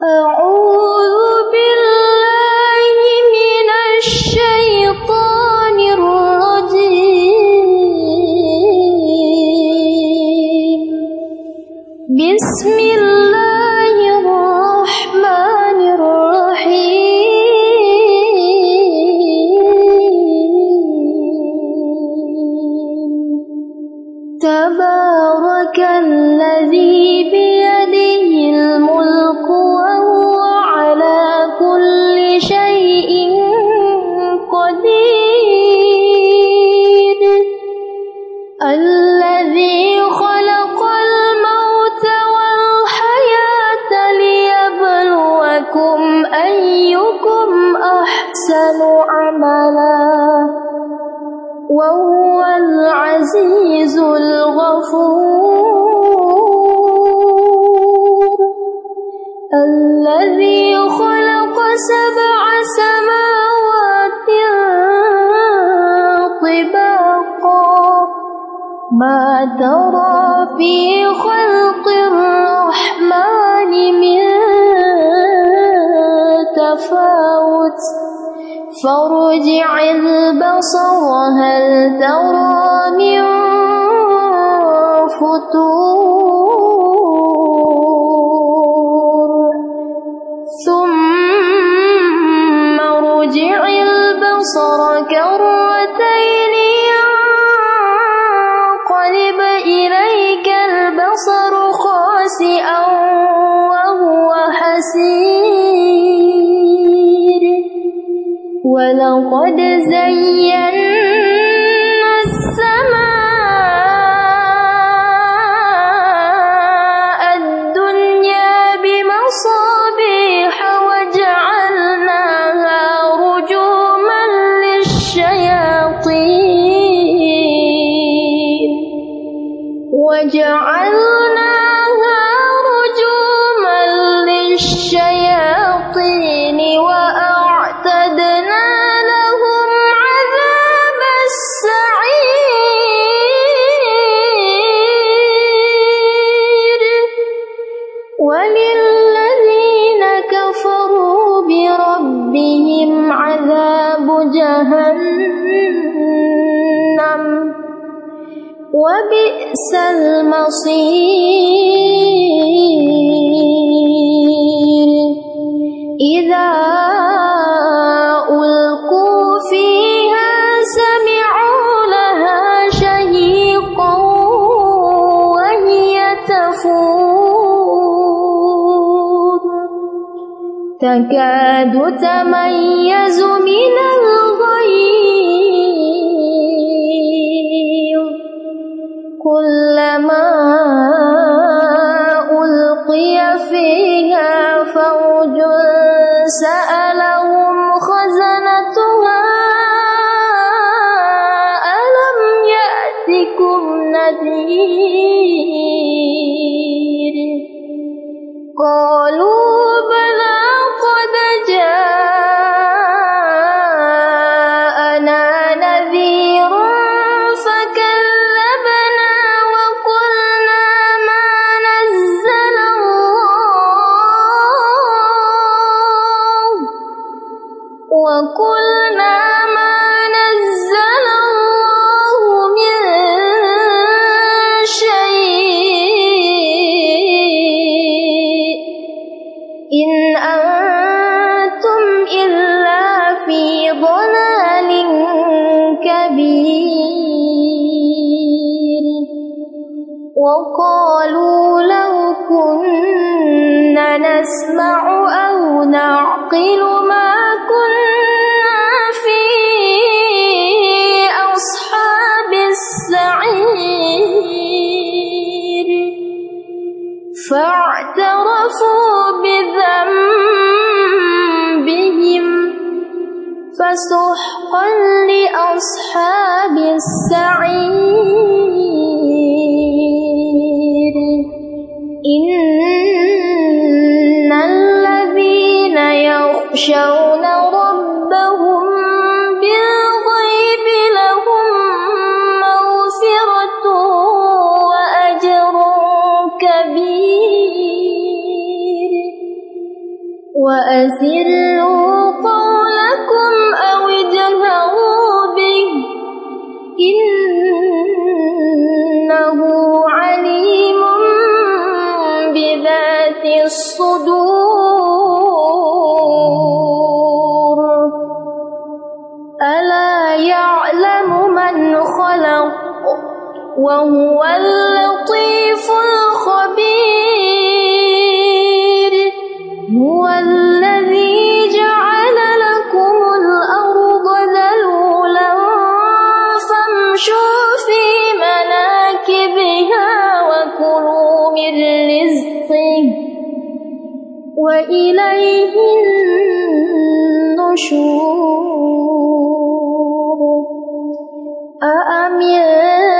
本无。ما ترى في خلق الرحمن من تفاوت. فارجع البصر هل ترى من فطور؟ ثم ارجع البصر كرتين البصر خاسئا وهو حسير. ولقد زينا المصير. إذا ألقوا فيها سمعوا لها شهيقا وهي تفور تكاد تميز من فسحقا لأصحاب السعير. إن الذين يخشون ربهم بالغيب لهم مغفرة وأجر كبير. وأسروا الصدور. ألا يعلم من خلق وهو اللطيف الخبير. وإليه النشور. أأمنتم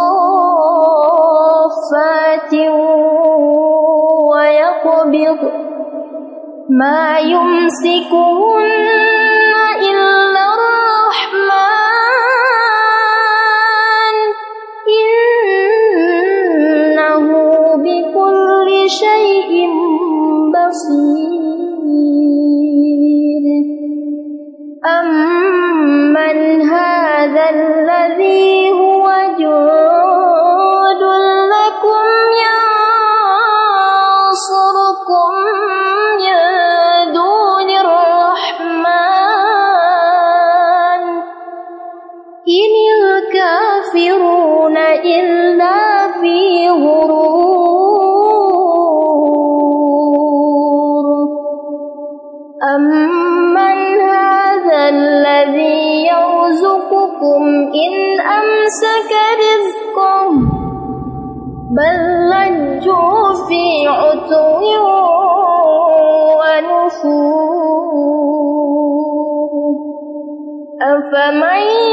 ما يمسكهن فمن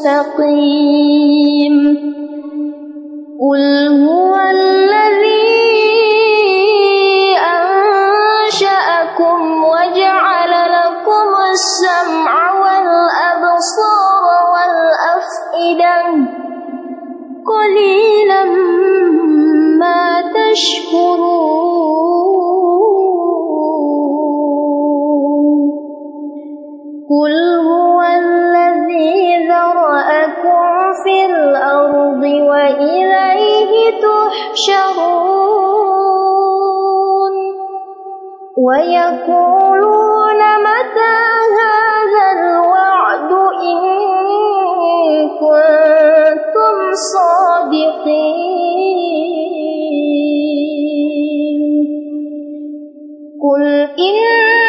مستقيم ويقولون متى هذا الوعد إن كنتم صادقين؟ قل إن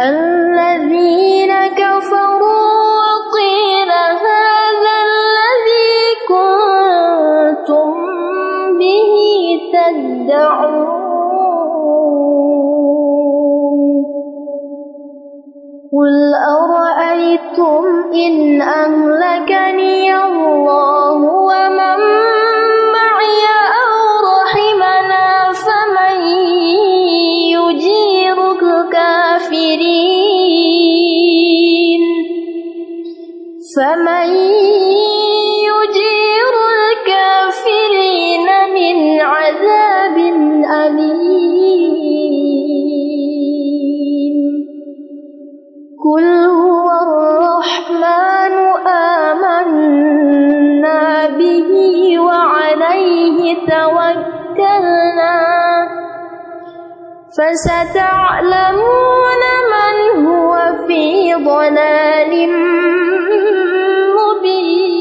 الذين كفروا وقيل هذا الذي كنتم به تدعون. قل أرأيتم إن أهلكني الله ومن الكافرين فمن يجير الكافرين من عذاب أليم. قل هو الرحمن آمنا به وعليه توكلنا. فستعلمون من هو في ضلال مبين.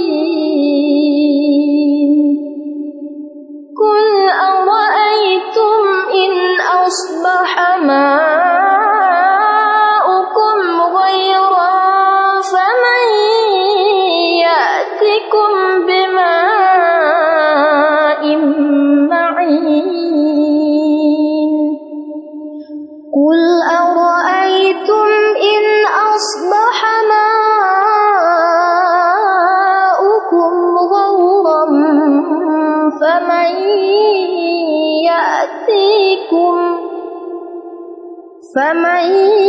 قل أرأيتم فمن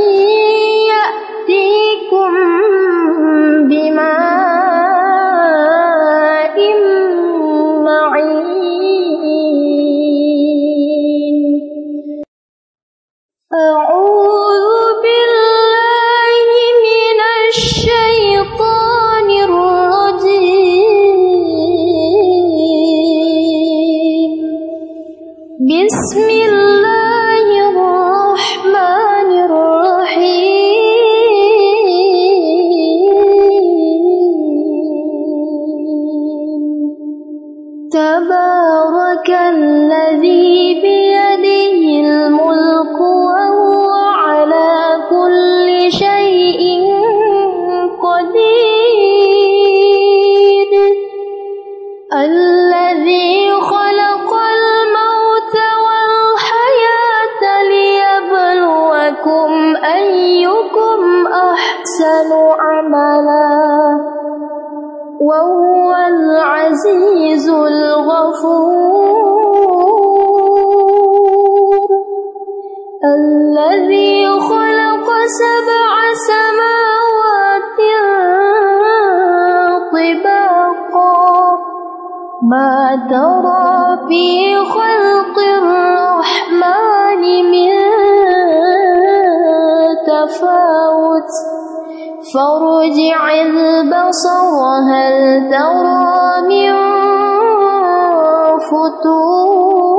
ما ترى في خلق الرحمن من تفاوت. فارجع البصر هل ترى من فطور؟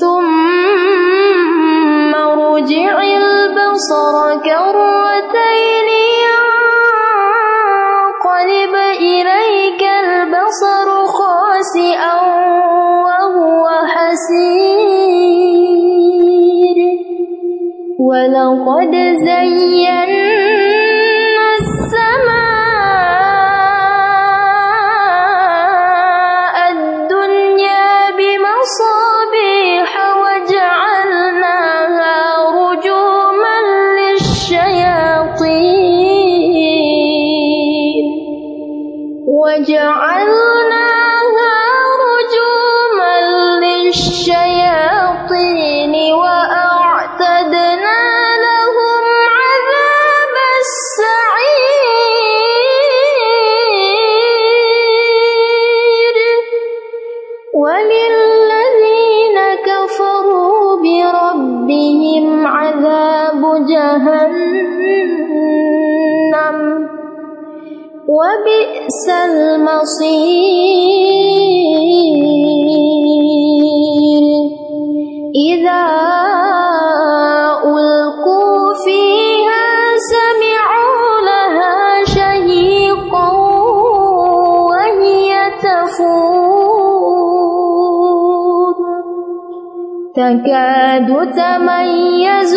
ثم ارجع البصر كرتين البصر خاسئا وهو حسير. ولقد زينا المصير. إذا ألقوا فيها سمعوا لها شهيقا وهي تفور تكاد تميز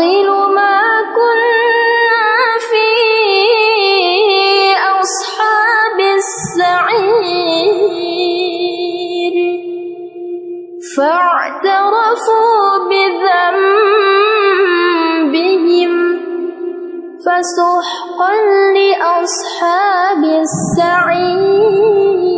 نعقل ما كنا في أصحاب السعير. فاعترفوا بذنبهم فسحقا لأصحاب السعير.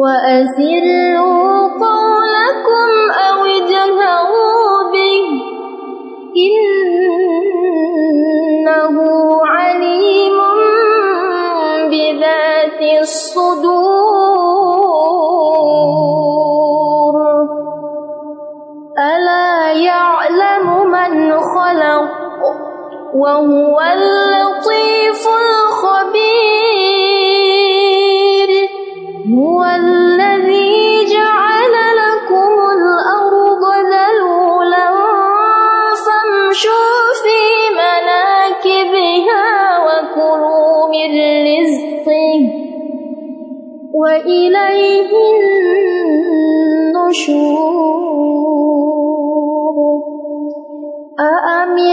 وأسروا قولكم أو اجهروا به إنه عليم بذات الصدور. ألا يعلم من خلق وهو 树啊阿弥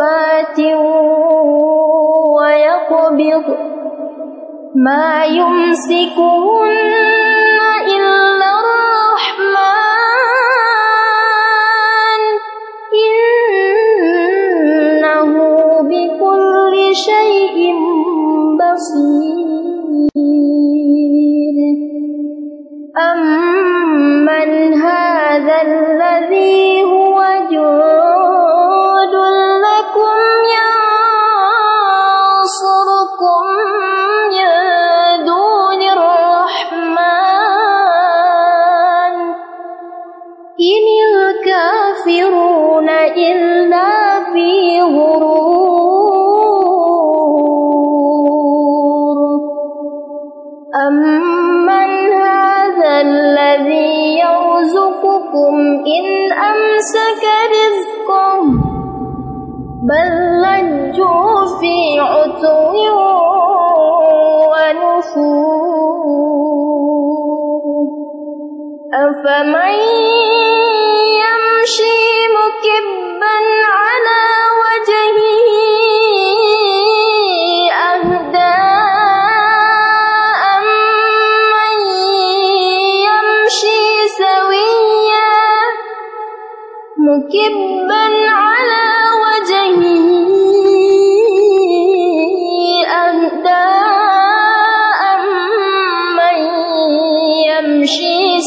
صافات ويقبض ما يمسكهن إلا بل لجوا في عتو ونفور أفمن يمشي مكبا على وجهه أهدى أمن يمشي سويا مكبا على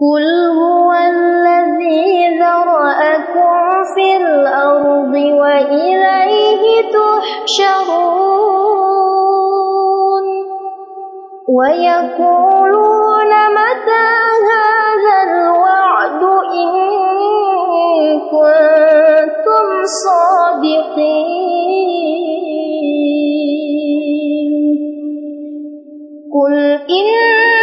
قل هو الذي ذرأكم في الأرض وإليه تحشرون ويقولون متى هذا الوعد إن كنتم صادقين قل إنما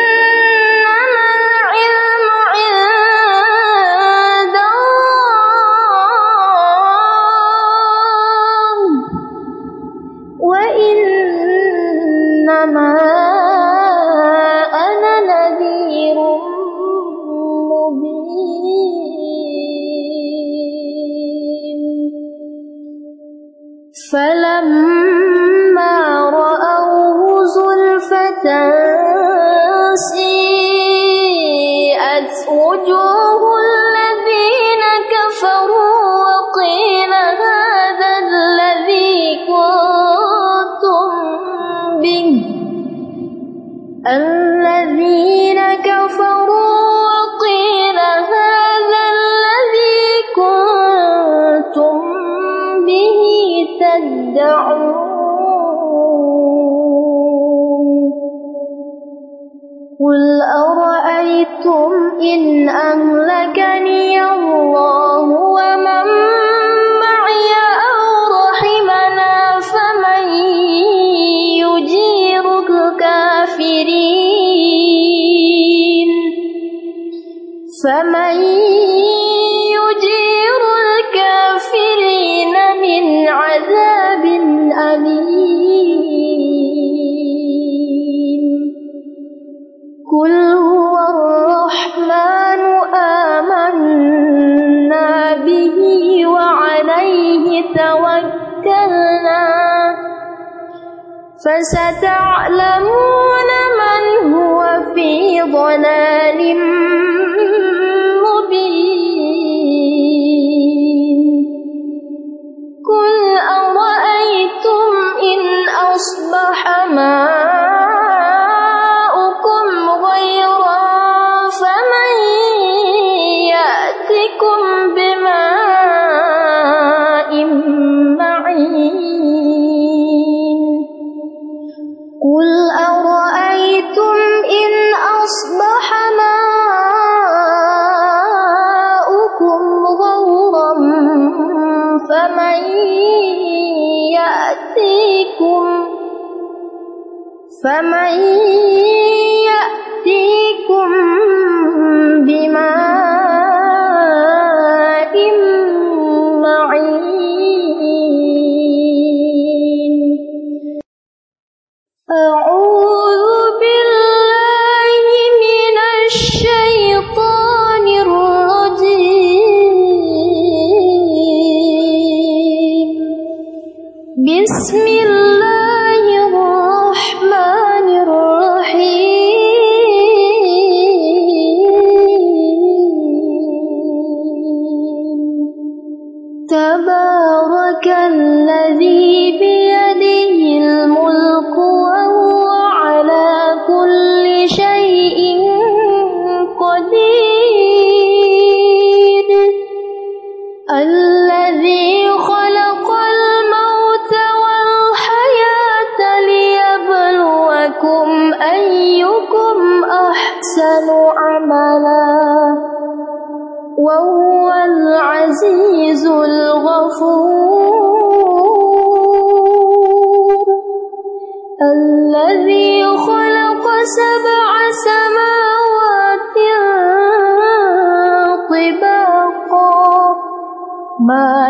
أرأيتم إن أهلكني فستعلمون من هو في ضلال فمن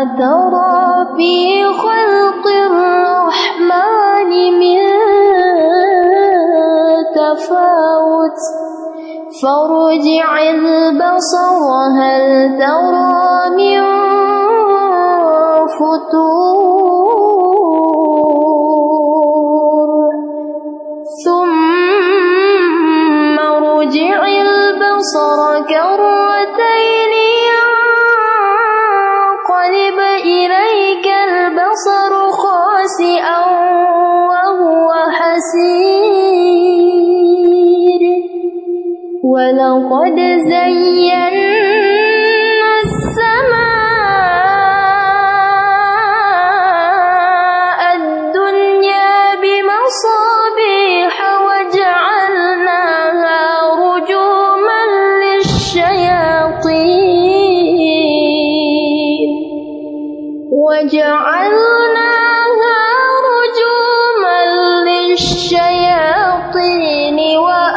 ترى في خلق الرحمن من تفاوت. فارجع البصر هل ترى من فتور؟ ثم ارجع البصر كرتين ولقد زينا السماء الدنيا بمصابيح وجعلناها رجوما للشياطين. وجعلناها رجوما للشياطين. وأعتدنا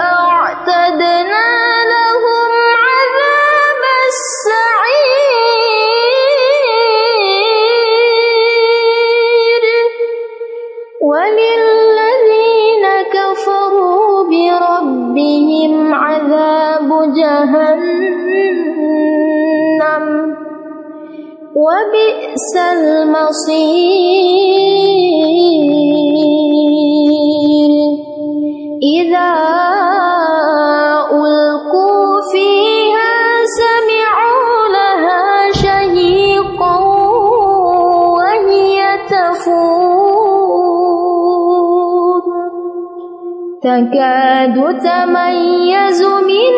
وبئس المصير. إذا ألقوا فيها سمعوا لها شهيقا وهي تفور. تكاد تميز من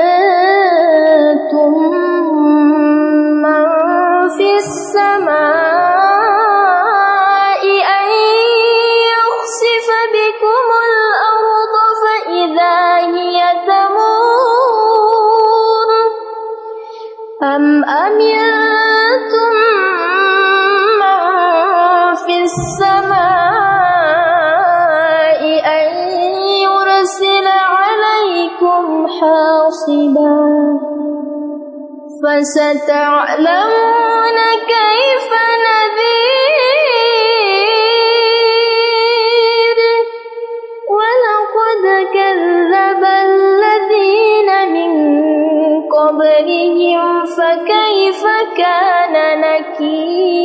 فستعلمون كيف نذير. ولقد كذب الذين من قبلهم فكيف كان نكير؟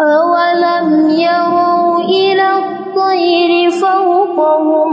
أولم يروا إلى الطير فوقهم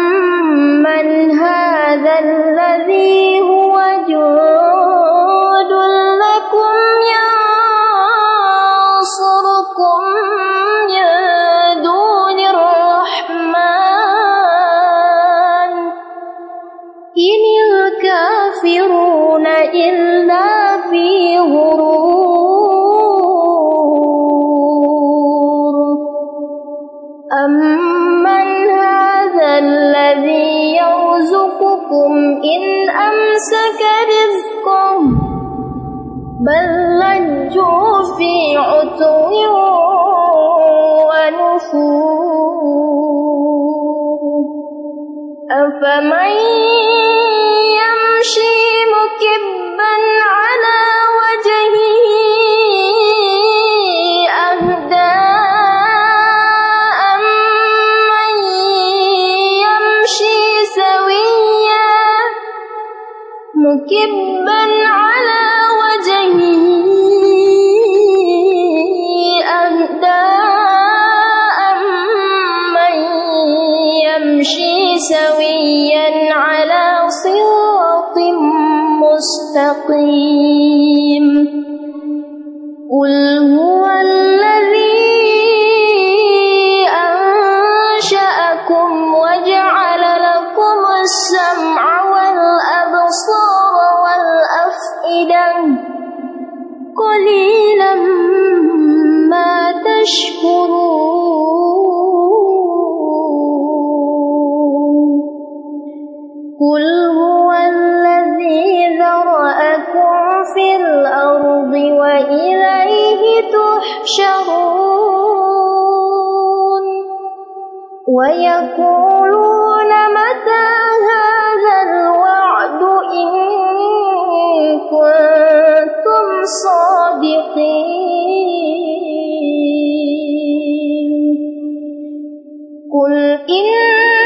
أمسك رزقه بل لجوا في عتو ونفور أفمن يمشي مكبا على وجهه مكبا على وجهه أهدى أمن يمشي سويا على صراط مستقيم قل هو الذي تشكرون قل هو الذي ذرأكم في الأرض وإليه تحشرون. ويقولون متى هذا الوعد؟ إن كنتم صادقين. قل إنما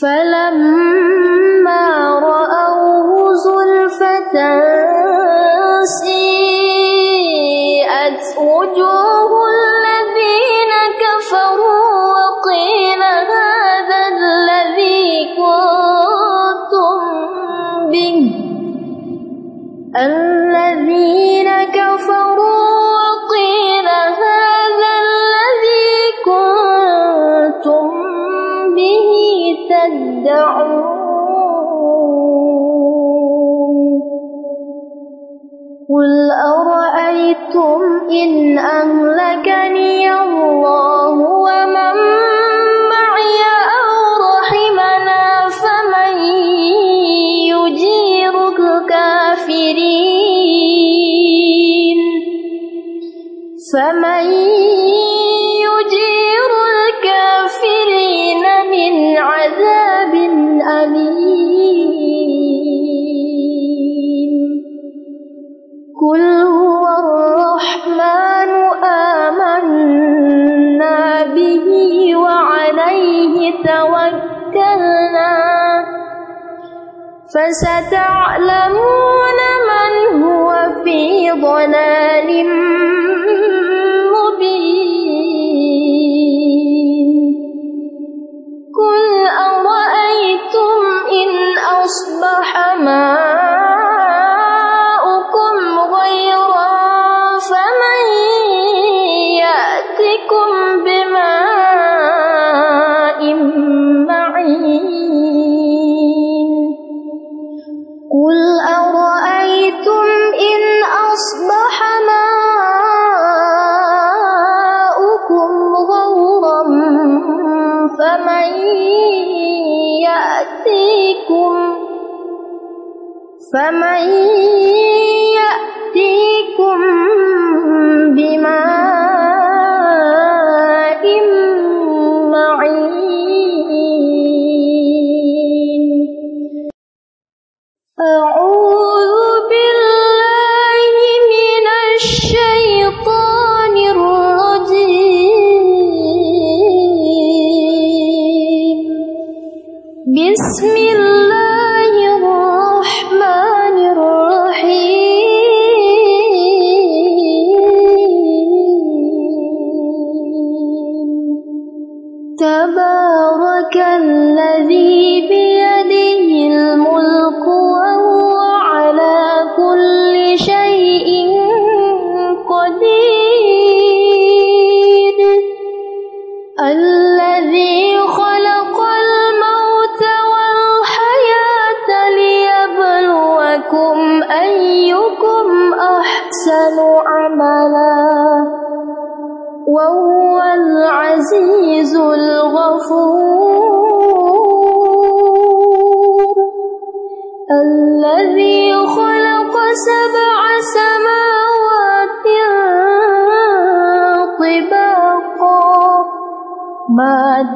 فلما رأوه زلفة سيئت وجوه فستعلمون من هو في ضلال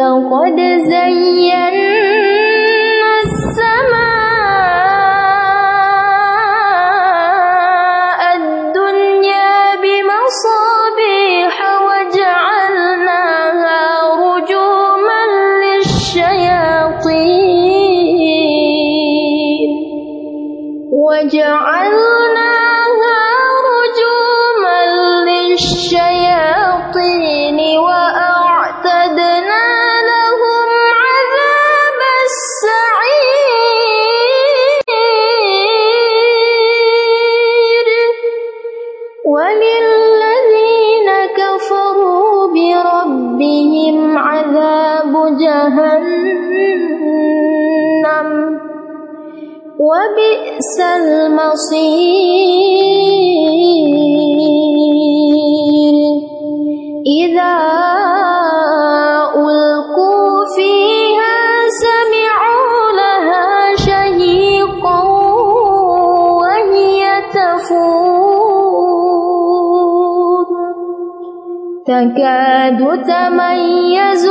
lòng khói đê بصير إذا ألقوا فيها سمعوا لها شهيقا وهي تفور تكاد تميز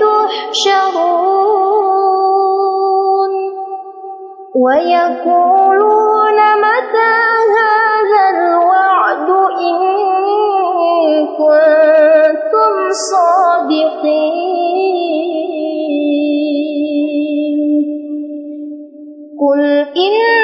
تحشرون. ويقولون متى هذا الوعد إن كنتم صادقين. قل إن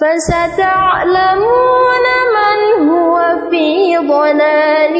فستعلمون من هو في ضلال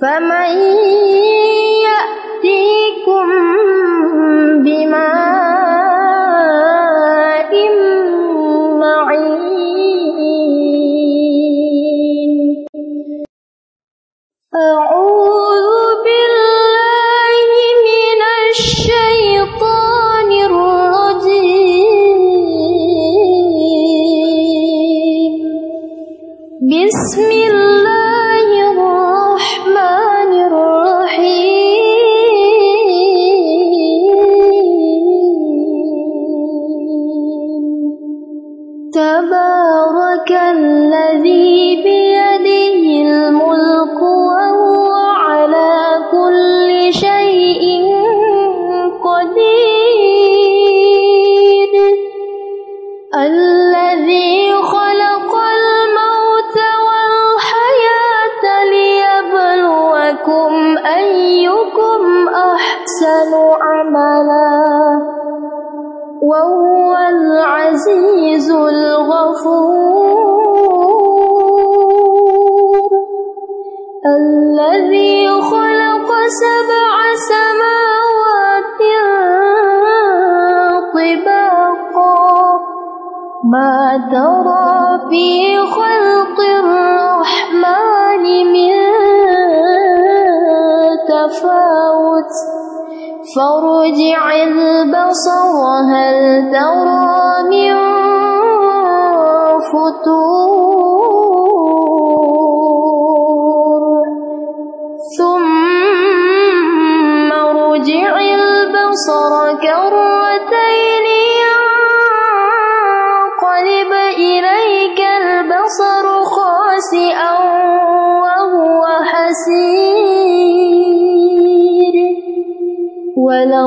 فمن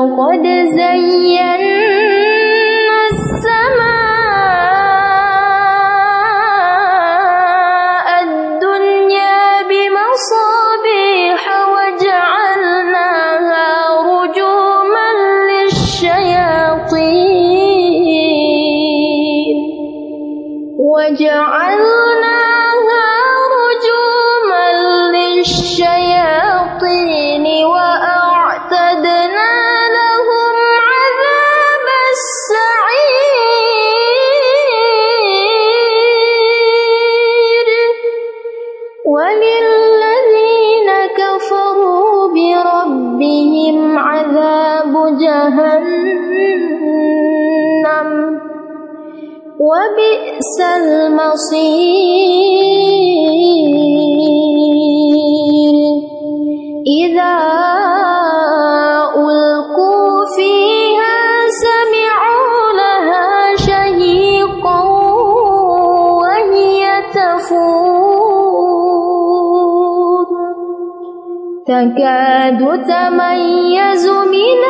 وقد زين المصير إذا ألقوا فيها سمعوا لها شهيقا وهي تفور تكاد تميز من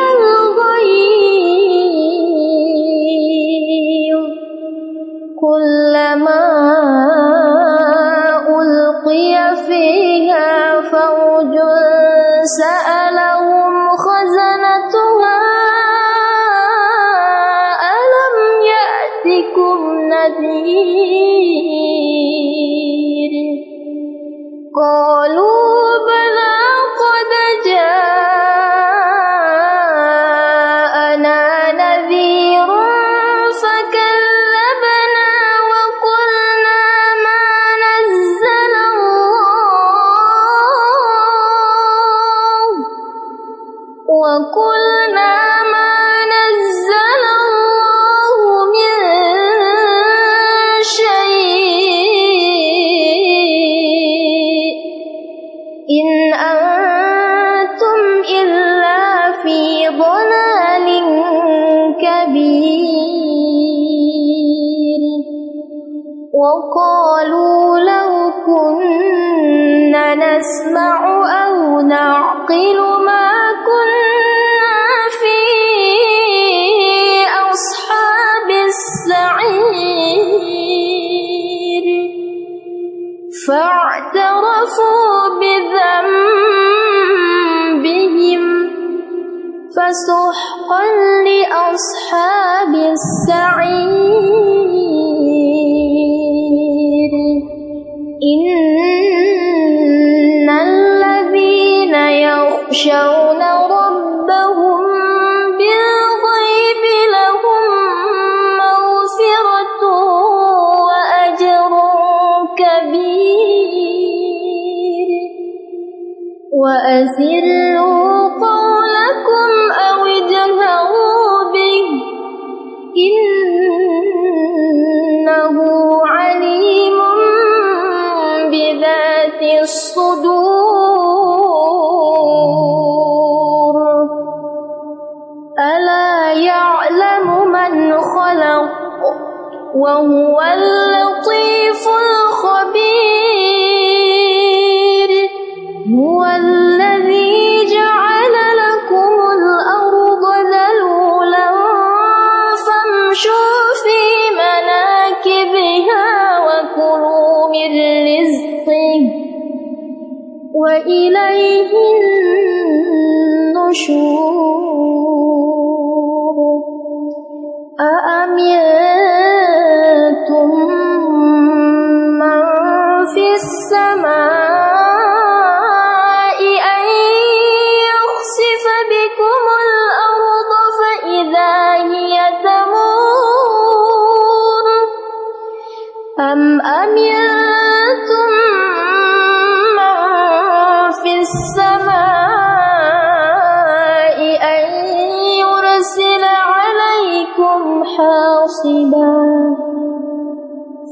الصدور. ألا يعلم من خلق وهو الله 书。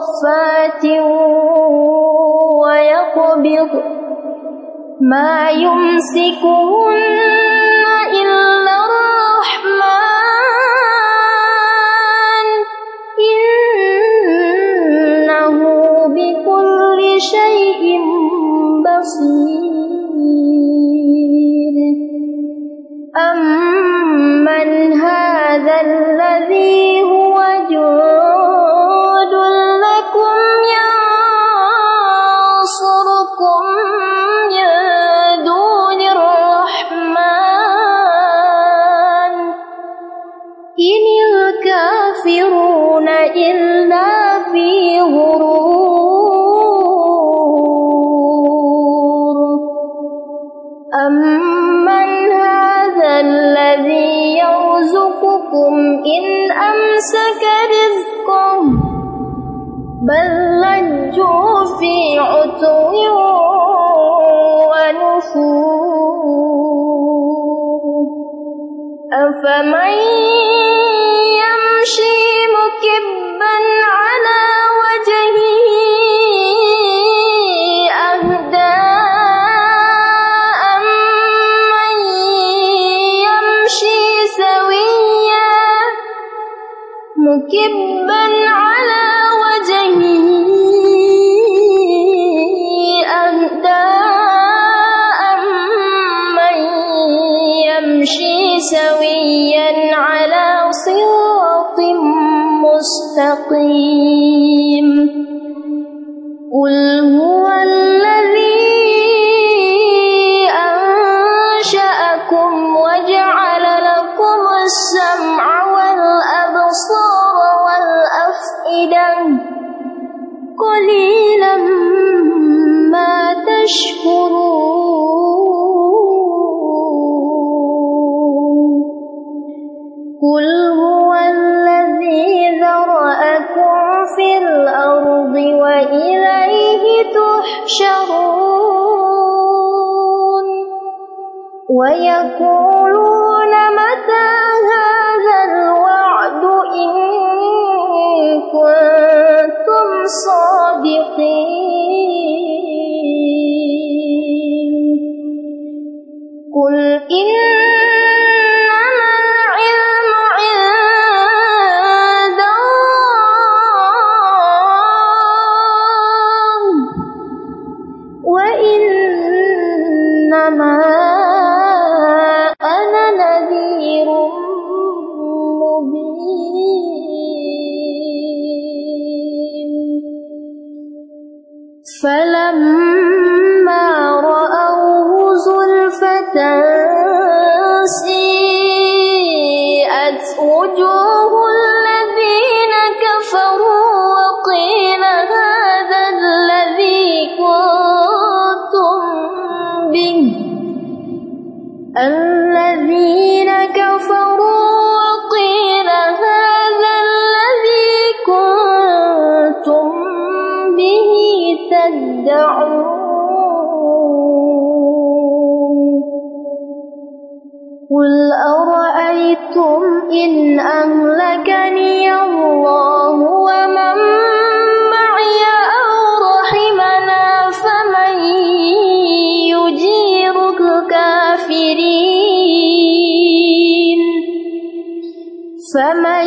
صفات ويقبض ما يمسكهن إلا الرحمن. إنه بكل شيء بصير. أمن هذا الذي هو بل لجوا في عتو ونفور أفمن يمشي مكبا على وجهه أهدى أمن يمشي سويا؟ مكبا مستقيم ويقولون متى هذا الوعد إن كنتم صادقين؟ قل إنما أرأيتم إن أهلكني الله ومن معي أو رحمنا فمن يجير الكافرين فمن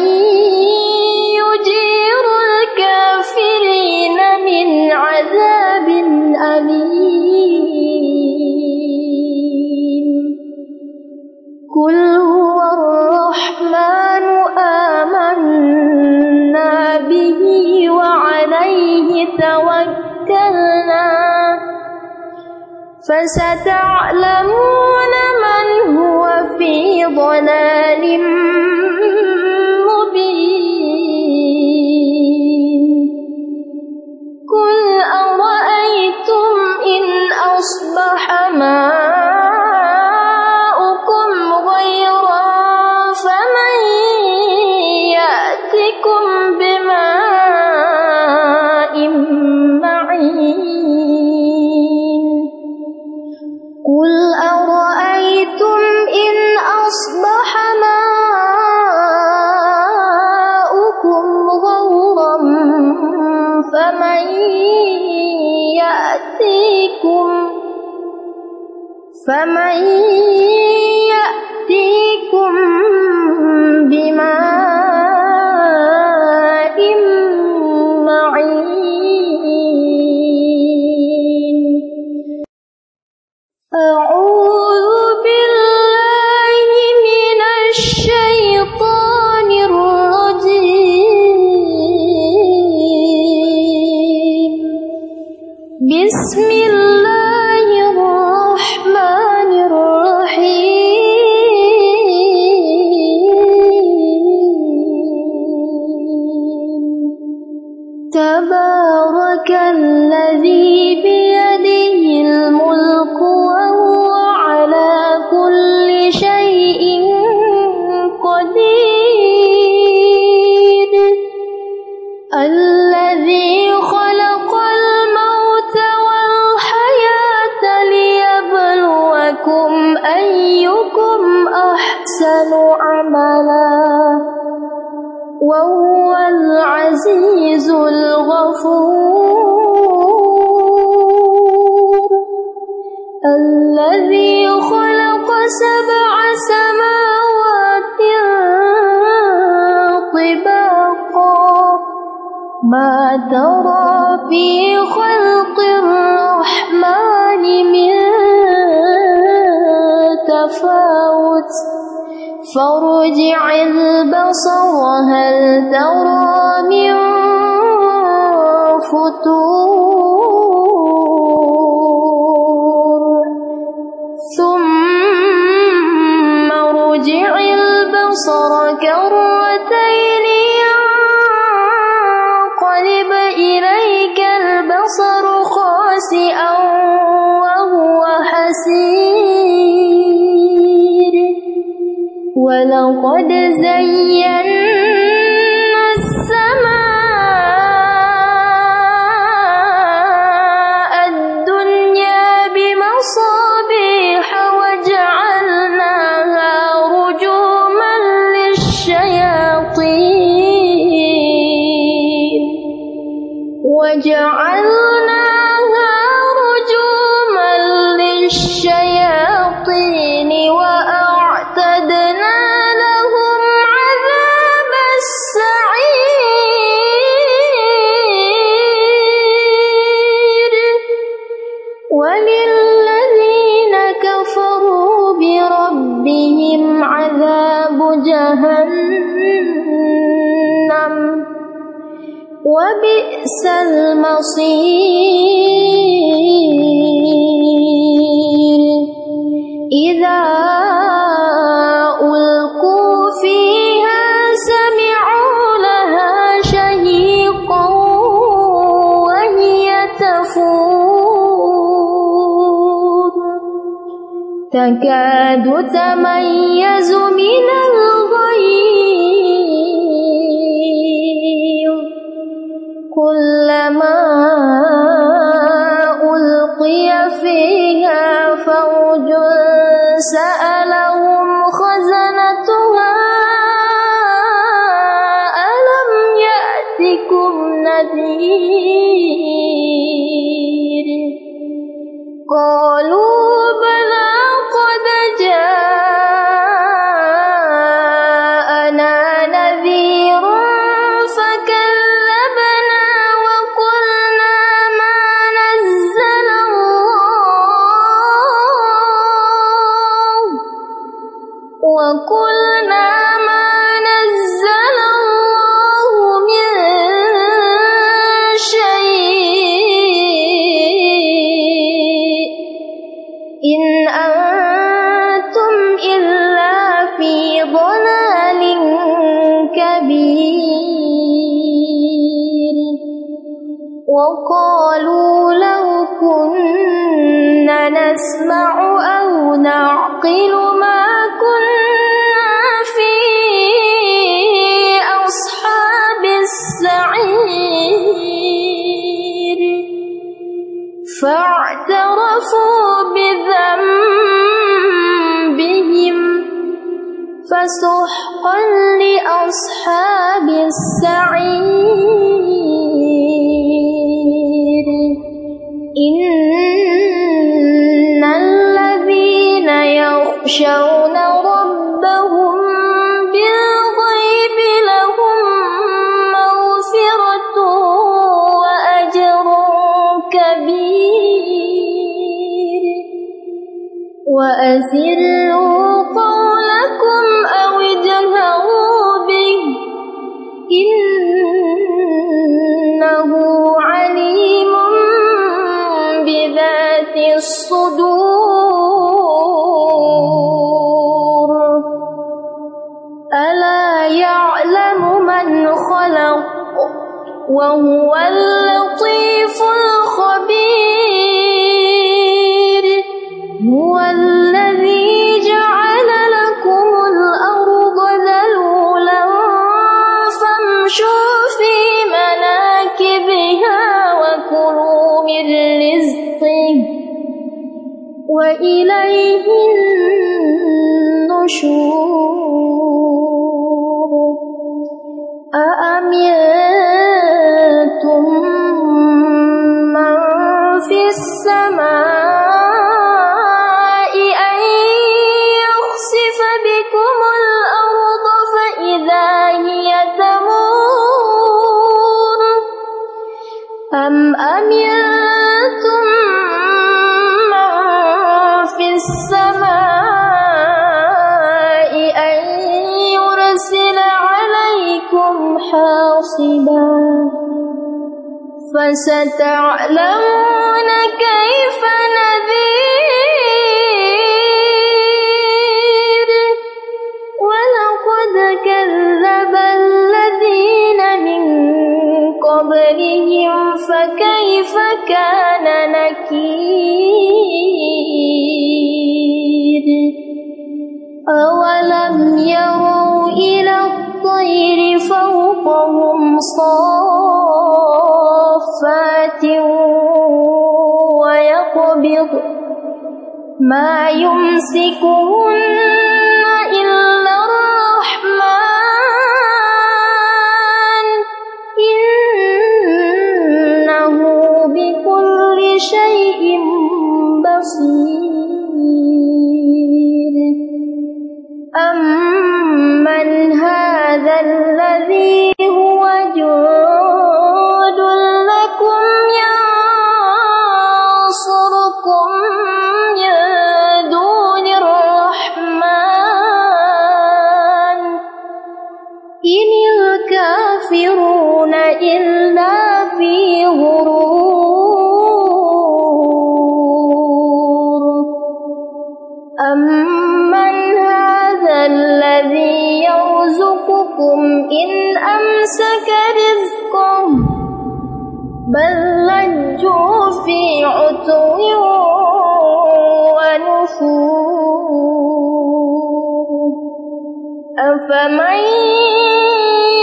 يجير الكافرين من عذاب أليم قل وعليه توكلنا. فستعلمون من هو في ضلال مبين. قل أرأيتم إن أصبح ماؤكم فمن يأتيكم بماء أحسن عملا وهو العزيز الغفور الذي خلق سبع سماوات طباقا ما ترى في خلق الرحمن من تفاوت فارجع البصر هل ترى من فتور ثم ارجع البصر كرتين ولقد زينا تكاد تمام. أصحاب السعير. الصدور. ألا يعلم من خلق وهو الله وإليه النشور. أأمنتم من في السماء فستعلمون كيف نذير. ولقد كذب الذين من قبلهم فكيف كان نكير؟ أولم يروا إلى الطير فوقهم صافات ويقبض ما يمسكهن إلا غرور أمن هذا الذي يرزقكم إن أمسك رزقه بل لجوا في عتو ونفور. أفمن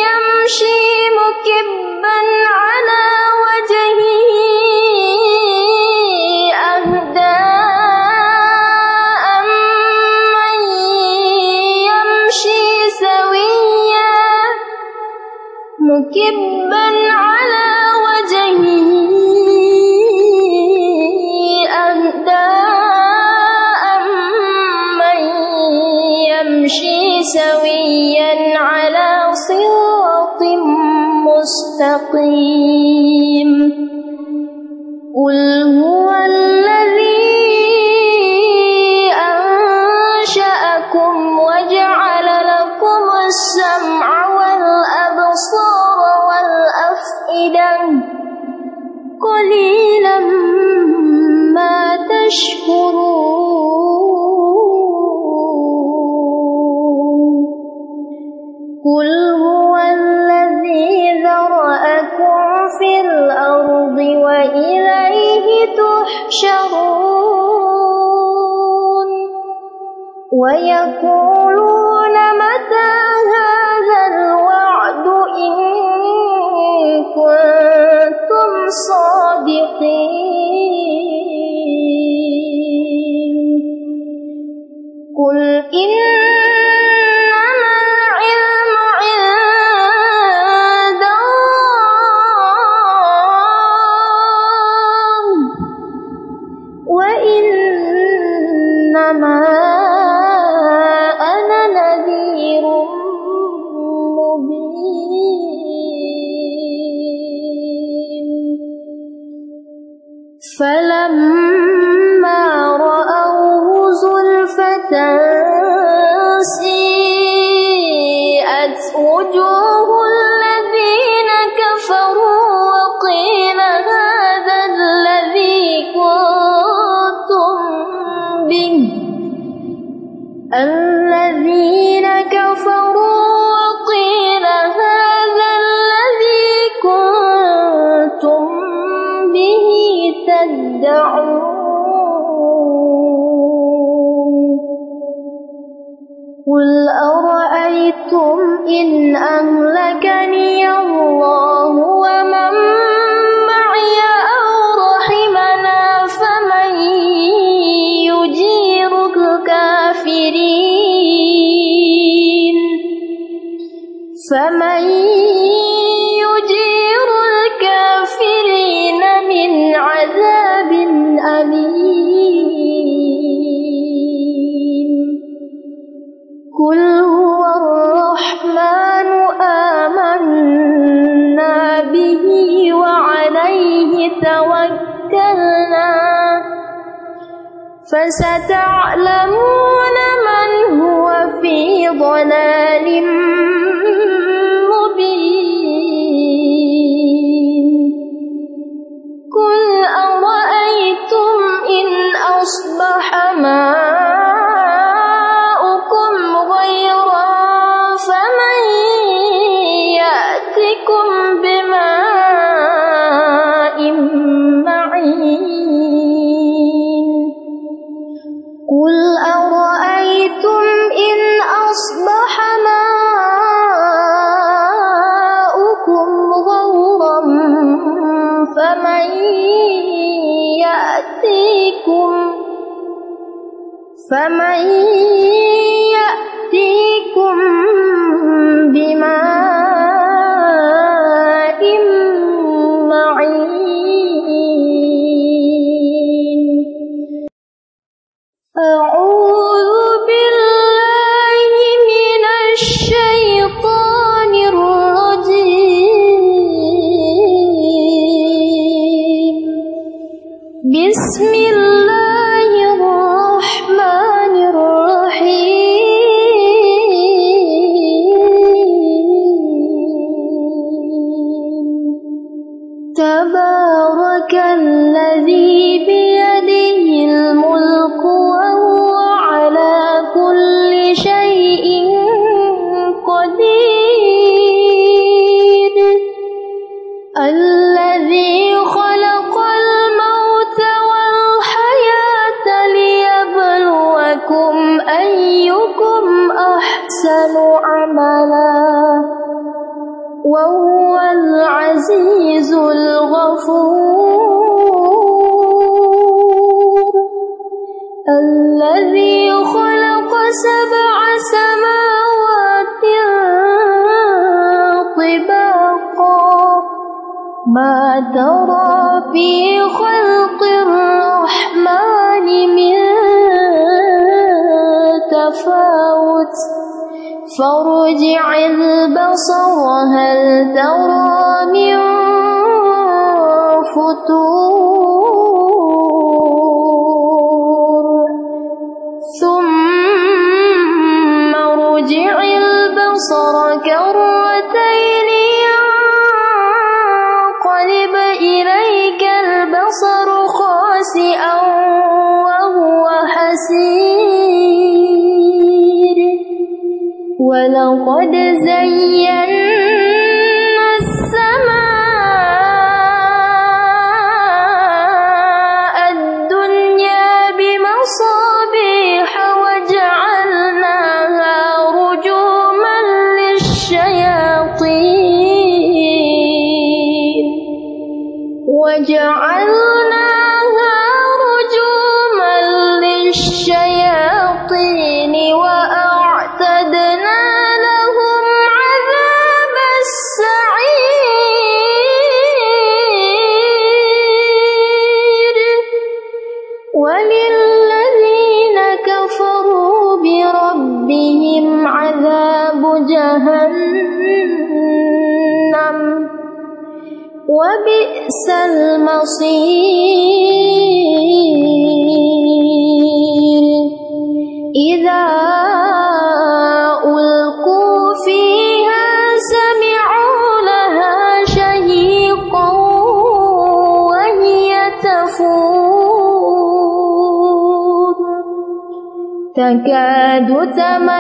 يمشي مكبا مكبا على وجهه أهدى أمن يمشي سويا على صراط مستقيم. قل هو وإليه تحشرون. ويقولون متى هذا الوعد إن كنتم صادقين. قل إنما ترجعون قل أرأيتم إن أهلكني الله ومن معي أو رحمنا فمن يجير الكافرين فمن توكلنا. فستعلمون من هو في ضلال مبين. قل أرأيتم إن أصبح ماؤكم يأتيكم فمن يأتيكم بماء تبارك الذي بيده الملك وهو على كل شيء قدير. الذي خلق الموت والحياة ليبلوكم أيكم أحسن عملا. وهو العزيز الغفور. الذي خلق سبع سماوات طباقا. ما ترى في خلق الرحمن من تفاوت. فارجع البصر هل ترى من فطور؟ ثم ارجع البصر ولقد زينا المصير. إذا ألقوا فيها سمعوا لها شهيقا وهي تفور تكاد تميز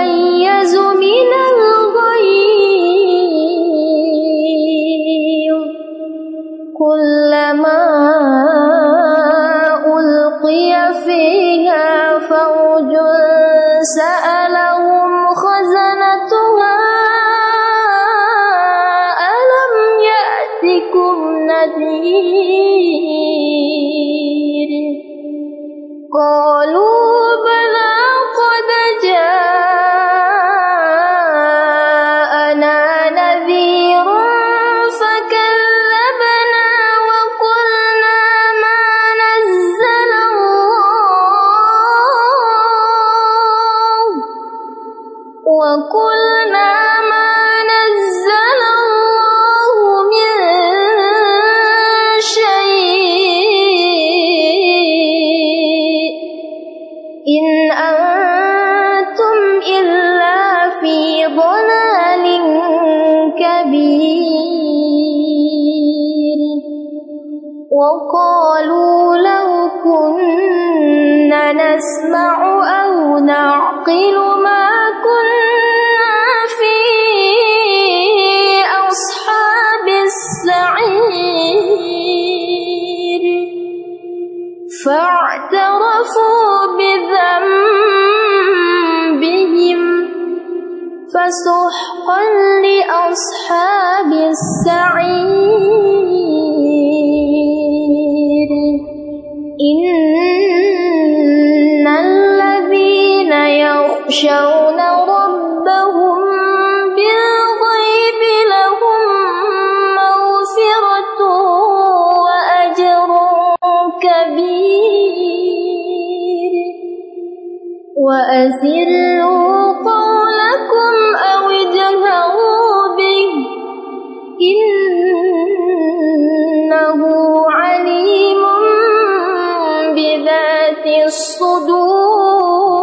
الصدور.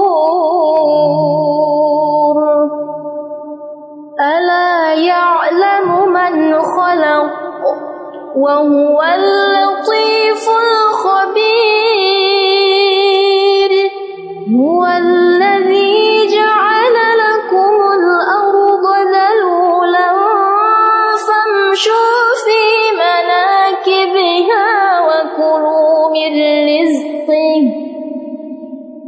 ألا يعلم من خلق وهو الله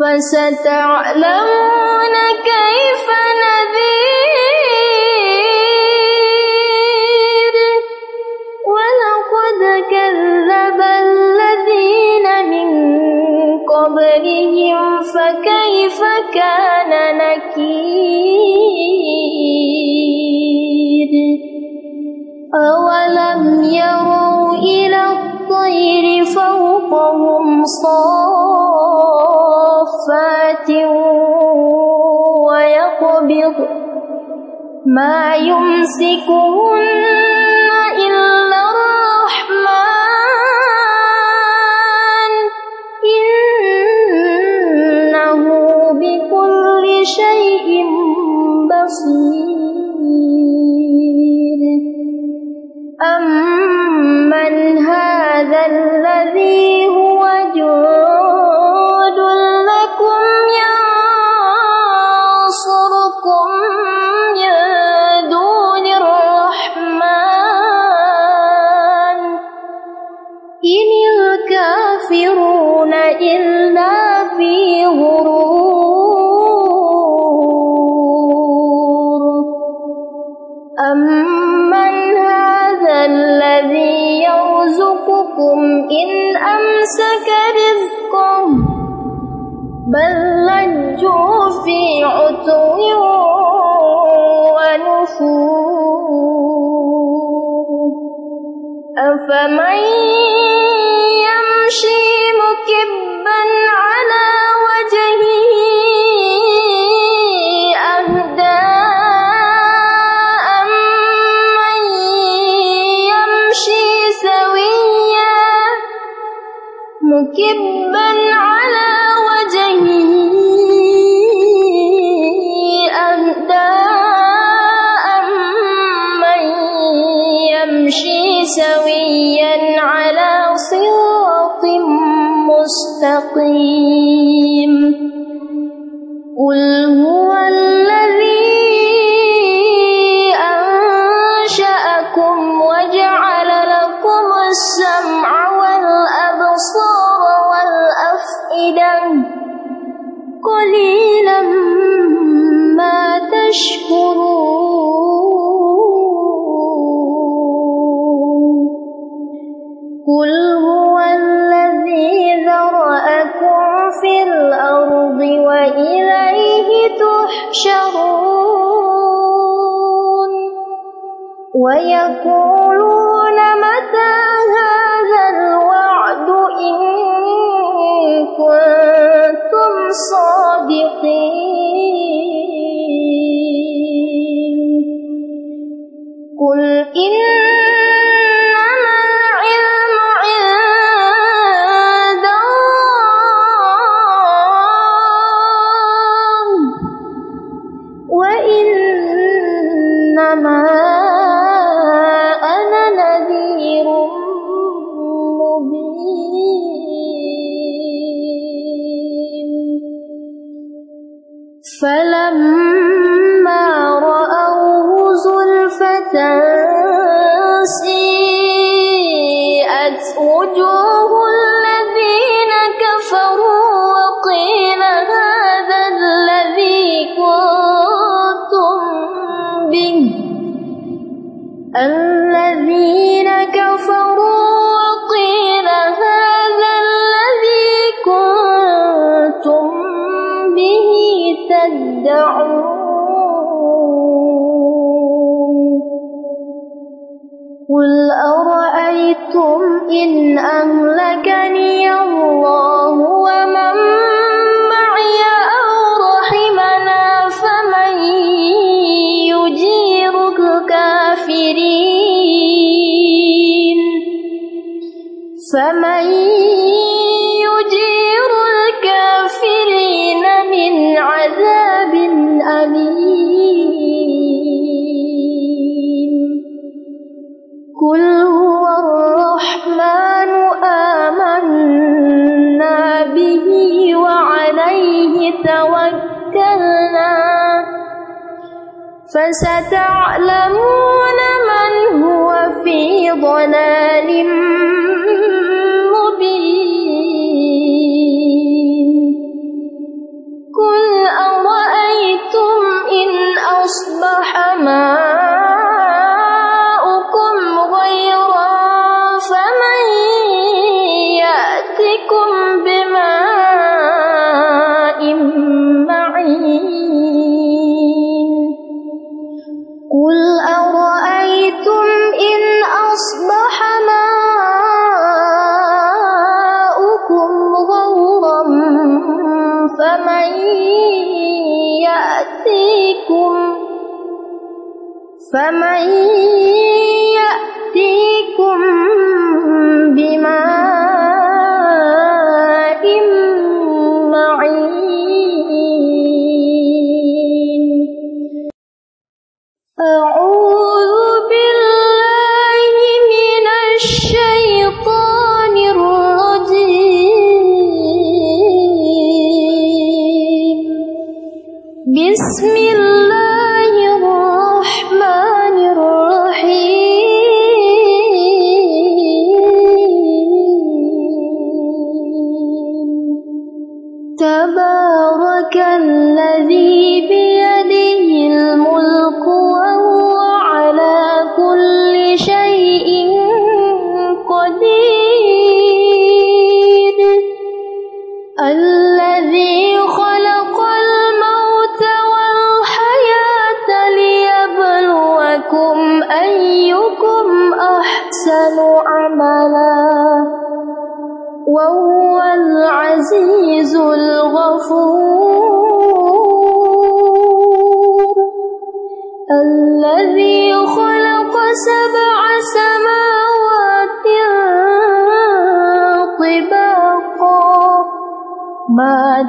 فستعلمون كيف نذير. ولقد كذب الذين من قبلهم فكيف كان نكير؟ أولم يروا إلى الطير فوقهم صار الأرض ما يمسكهن بل لجوا في عتو ونفور أفمن سويا على صراط مستقيم. يحشرون ويقولون متى هذا الوعد إن كنتم صادقين قل إن تدعون قل أرأيتم إن أهلكني الله ومن معي أو رحمنا فمن يجير الكافرين فمن يجير الكافرين من عذاب قل هو الرحمن آمنا به وعليه توكلنا فستعلمون من هو في ضلال مبين قل أرأيتم إن أصبح ماؤكم يأتيكم فمن يأتيكم بماء تبارك الذي بيده الملك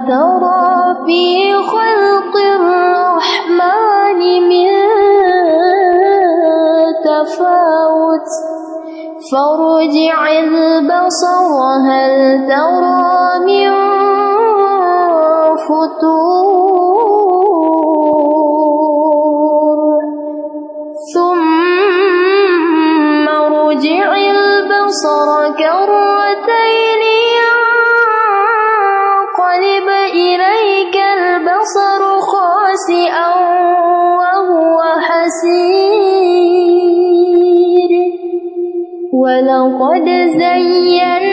ترى في خلق الرحمن من تفاوت. فارجع البصر هل ترى من فطور؟ ثم ارجع البصر كرتين ولقد زينا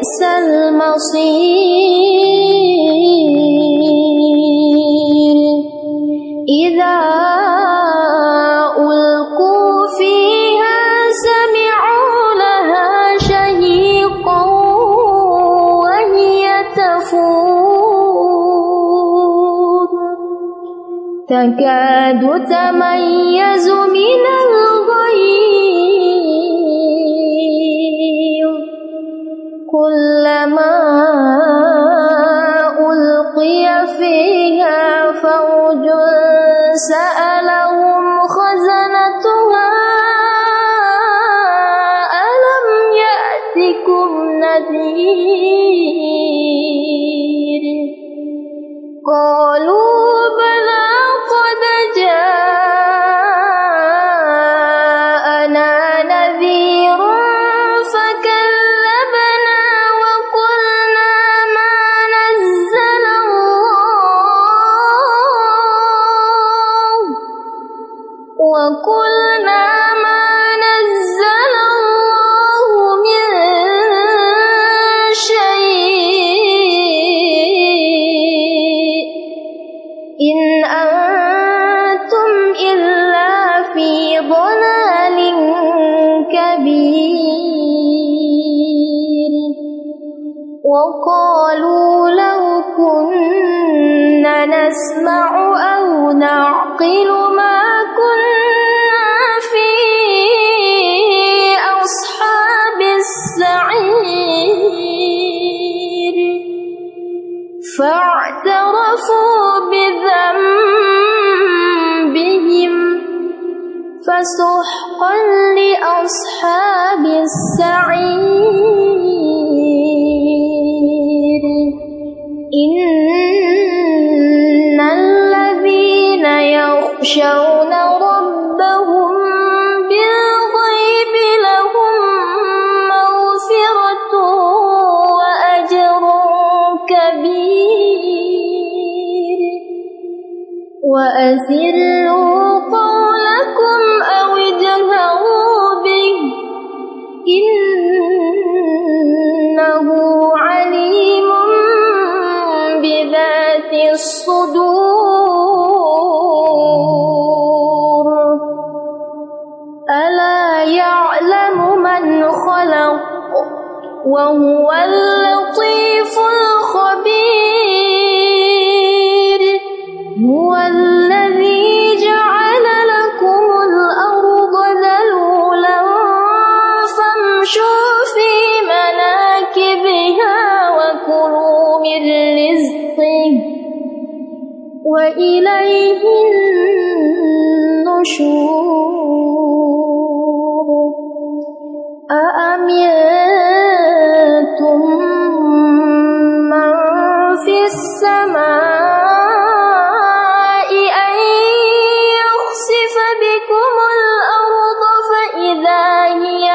وبئس المصير. إذا ألقوا فيها سمعوا لها شهيقا وهي تفور. تكاد تميز فسحقا لأصحاب السعير. إن الذين يخشون ربهم بالغيب لهم مغفرة وأجر كبير. وأسروا إنه عليم بذات الصدور. ألا يعلم من خلق وهو اللطيف الخبير. من رزقه وإليه النشور. أأمنتم من في السماء أن يخسف بكم الأرض فإذا هي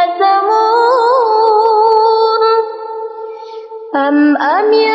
أم أمنتم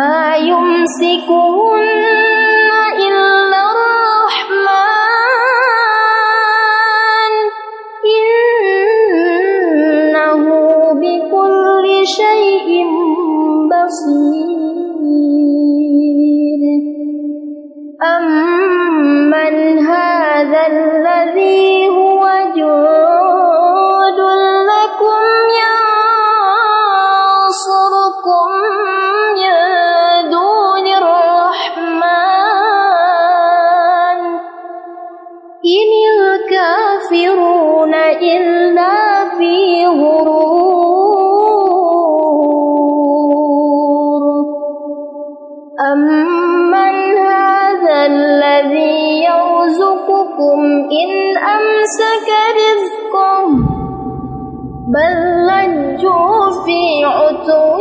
ما يمسكهن بل لجوا في عتو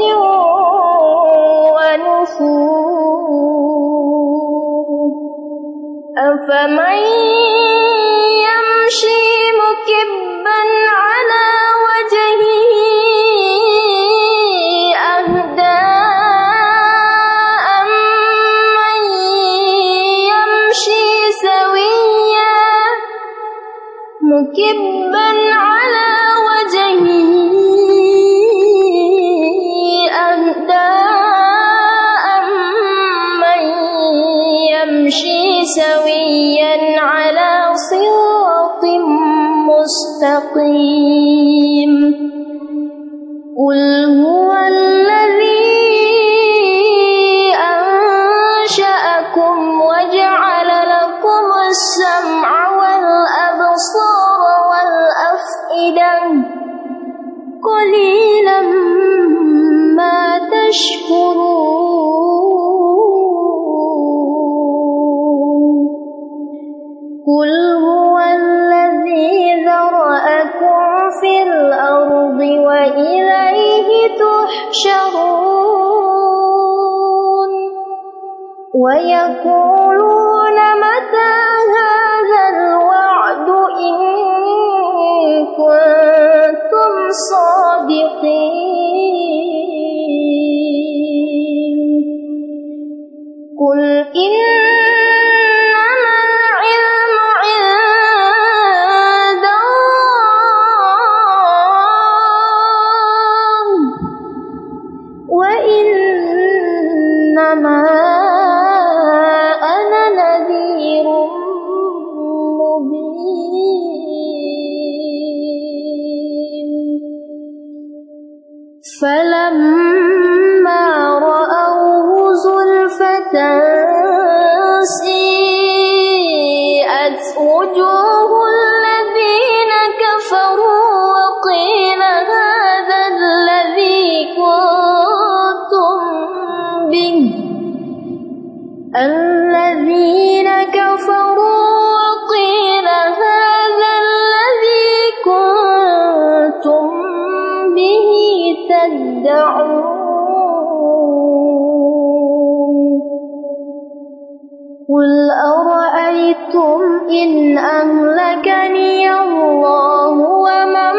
ونفور أفمن مستقيم. قل هو وإليه تحشرون. ويقولون متى هذا الوعد إن كنتم صادقين. قل إنما الذين كفروا وقيل هذا الذي كنتم به تدعون. قل أرأيتم إن أهلكني الله ومن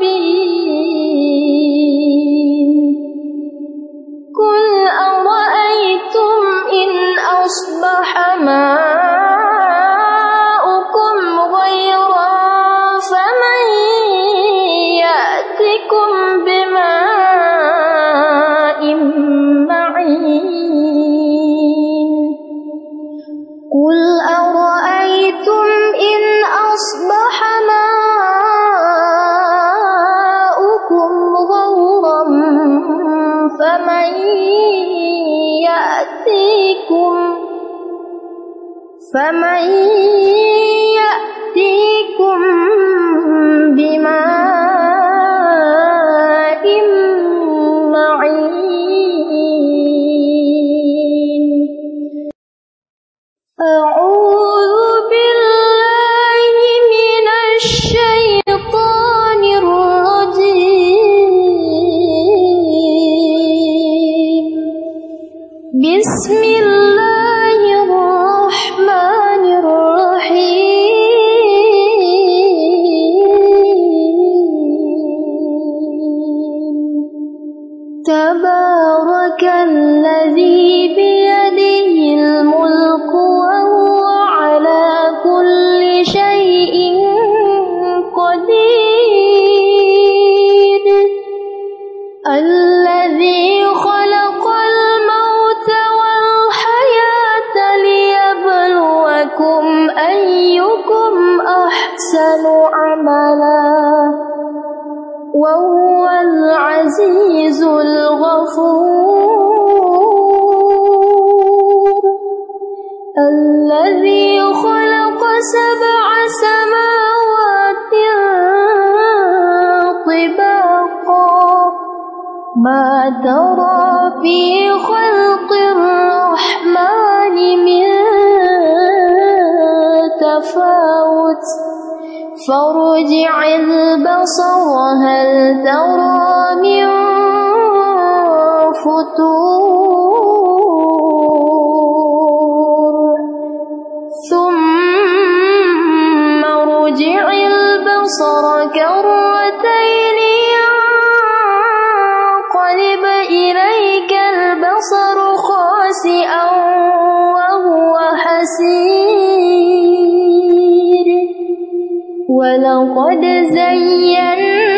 مبين. قل أرأيتم إن أصبح ماؤكم غورا فمن يأتيكم فمن يأتيكم بماء ترى في خلق الرحمن من تفاوت. فارجع البصر هل ترى من فتور؟ ثم ارجع البصر كرتين خاسئا وهو حسير. ولقد زينا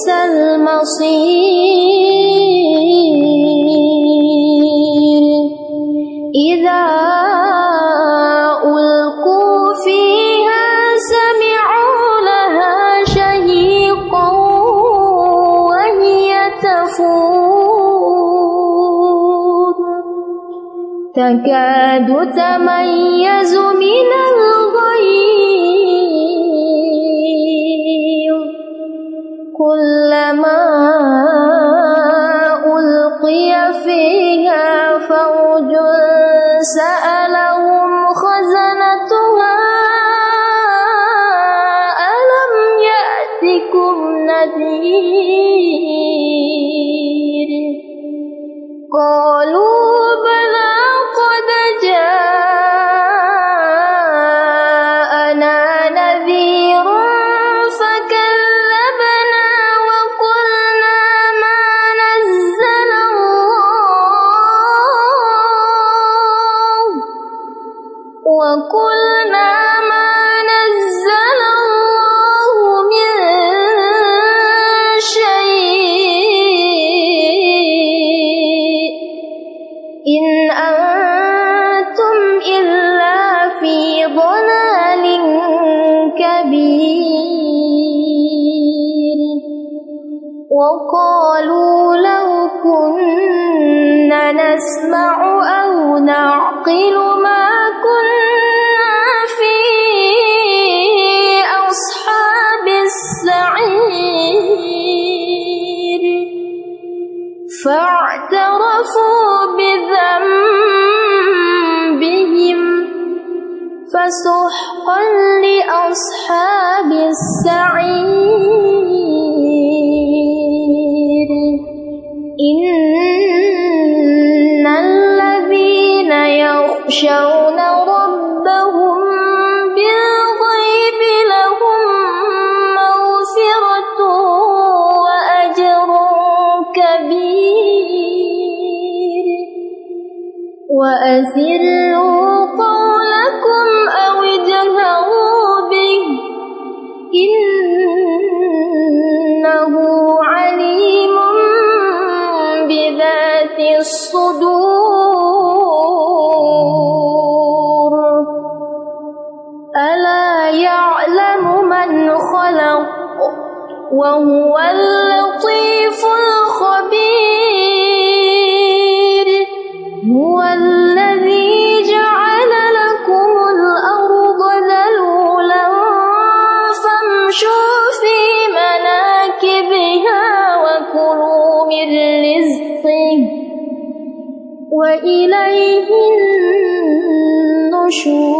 وبئس المصير. إذا ألقوا فيها سمعوا لها شهيقا وهي تفور تكاد تميز من نعقل ما كنا في أصحاب السعير. فاعترفوا بذنبهم فسحقا لأصحاب السعير. الصدور. ألا يعلم من خلق وهو اللطيف النشور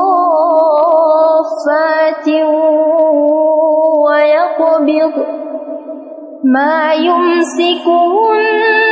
صافات ويقبض ما يمسكهن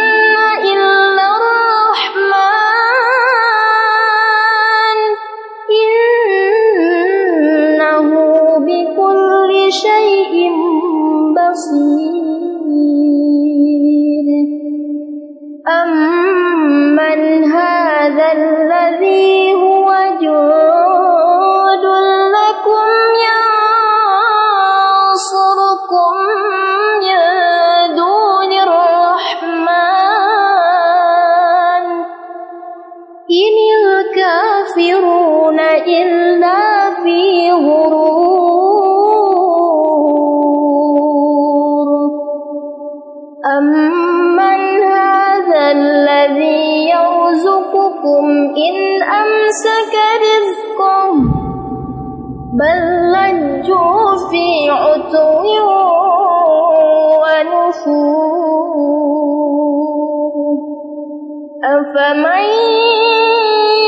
بل لجوا في عتو ونفور أفمن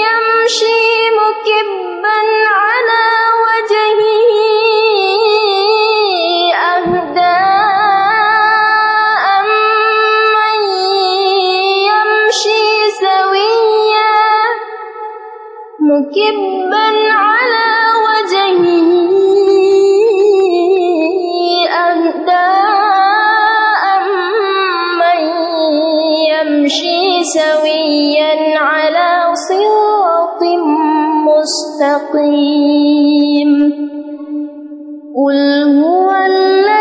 يمشي مكبا على وجهه أهدى أمن يمشي سويا مكبا سويا على صراط مستقيم. قل هو الذي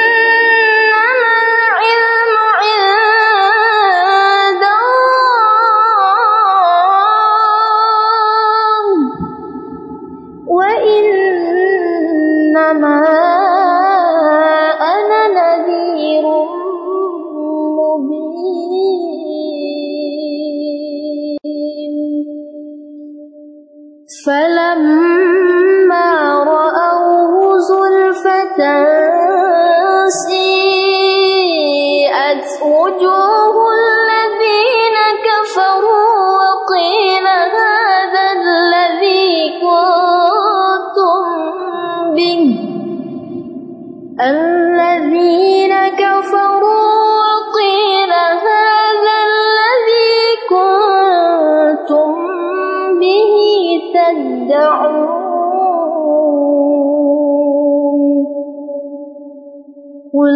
كفروا وقيل هذا الذي كنتم به. الذين كفروا وقيل هذا الذي كنتم به تدعون. قل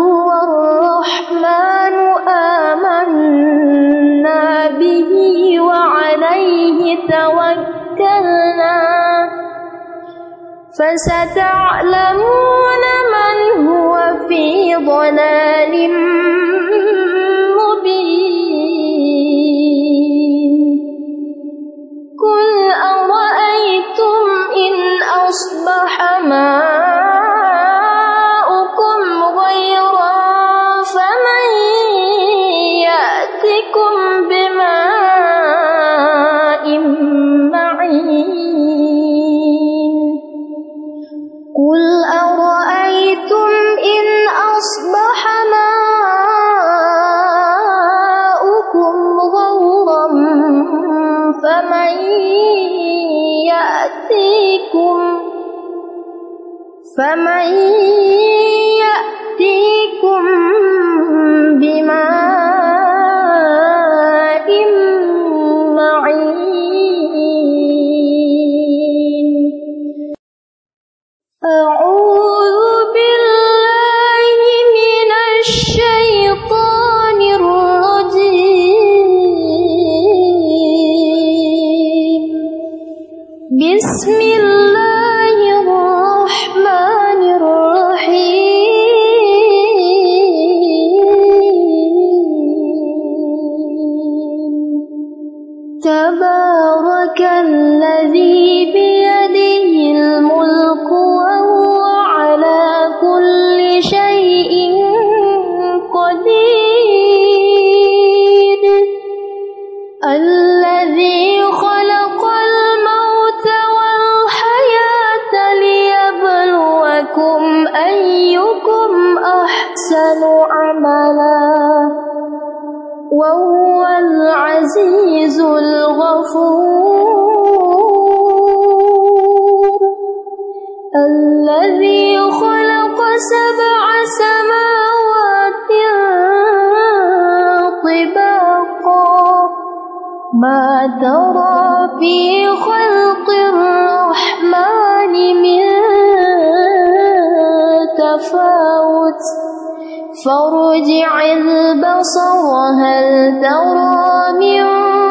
فستعلمون من هو في ضلال فمن الغفور الذي خلق سبع سماوات ما في خلق الرحمن من تفاوت فارجع البصر هل ترى من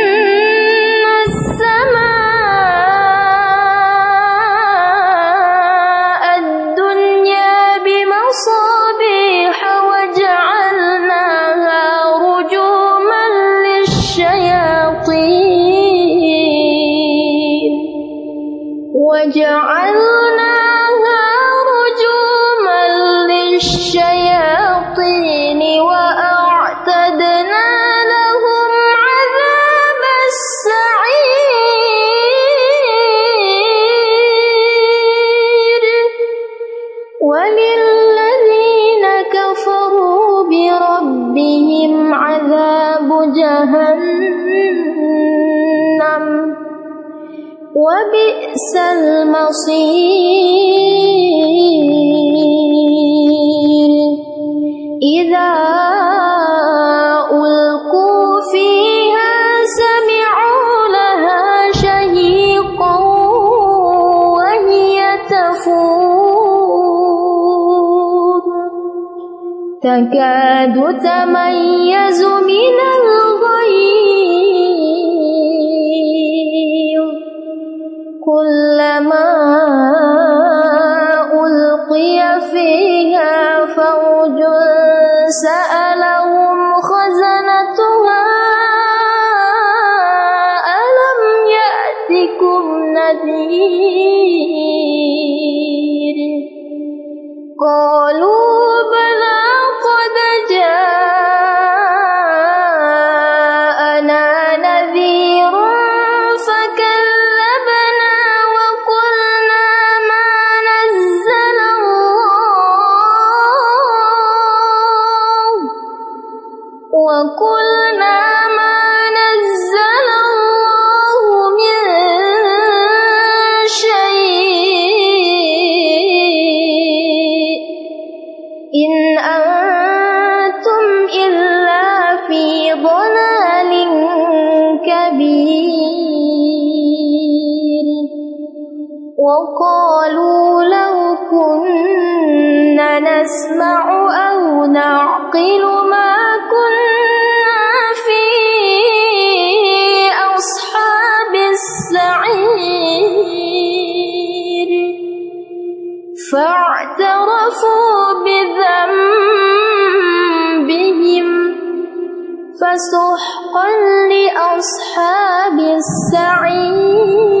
وبئس المصير. إذا ألقوا فيها سمعوا لها شهيقا وهي تفور تكاد تميز نعقل ما كنا في أصحاب السعير. فاعترفوا بذنبهم فسحقا لأصحاب السعير.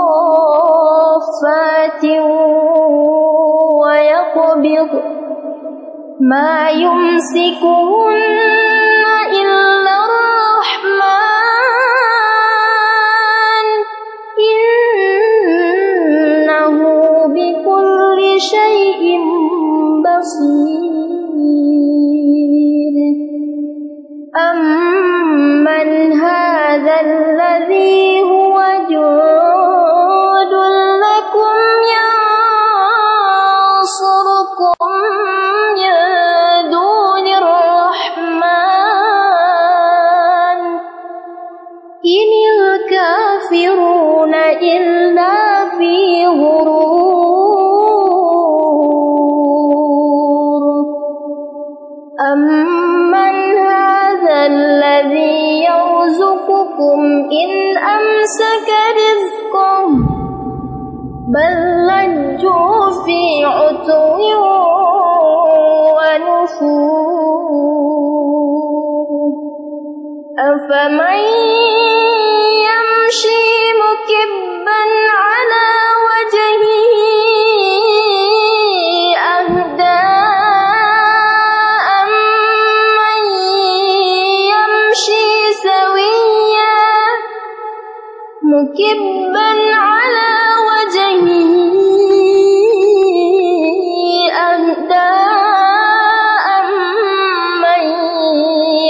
صافات ويقبض ما يمسكهن إلا أمسك رزقه بل لجوا في عتو ونفور أفمن يمشي مكبا على وجهه؟ مكبا على وجهه أهدى أمن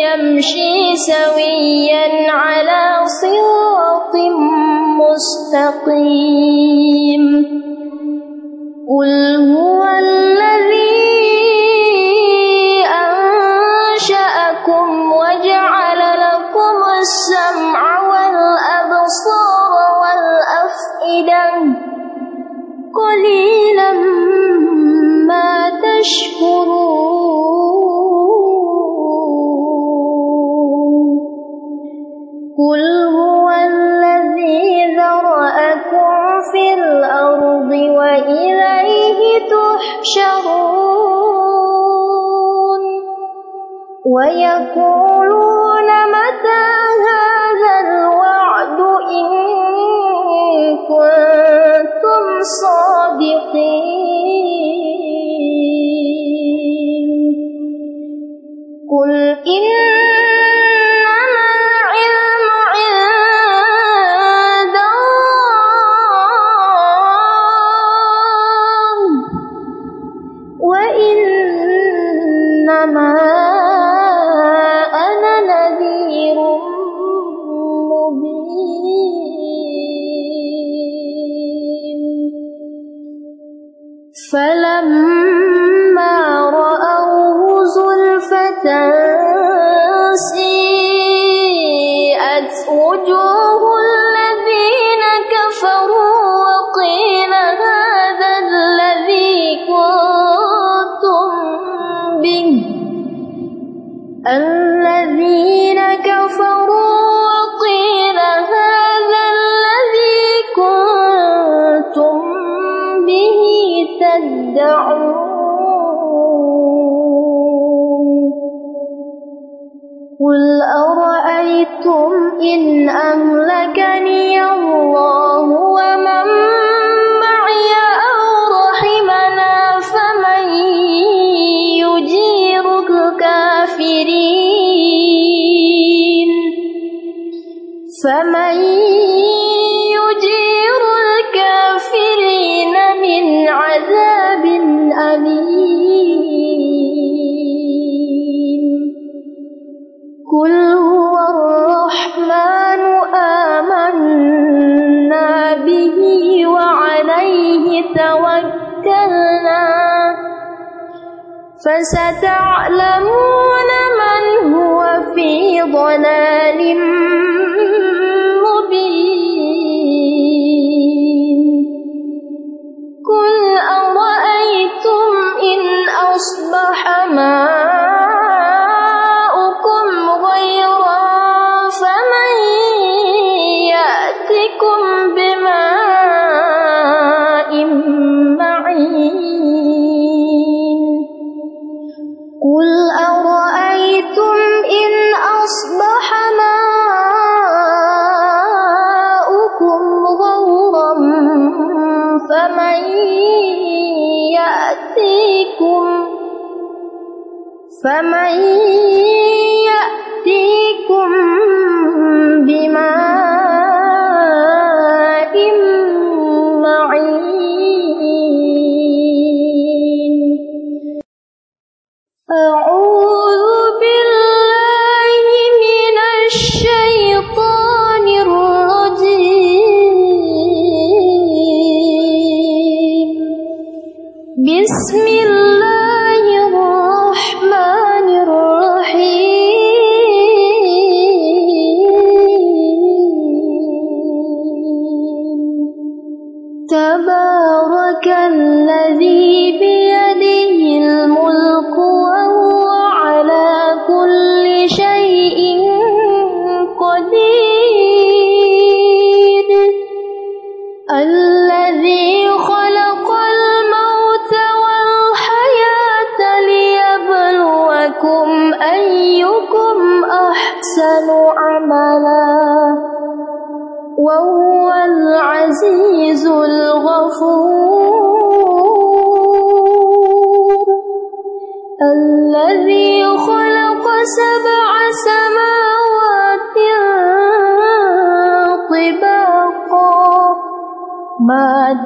يمشي سويا على صراط مستقيم. قل هو الذي قليلا ما تشكرون. قل هو الذي ذرأكم في الأرض وإليه تحشرون. ويقولون متى هذا الوقت إن كنتم صادقين. قل إن من أهل ضلال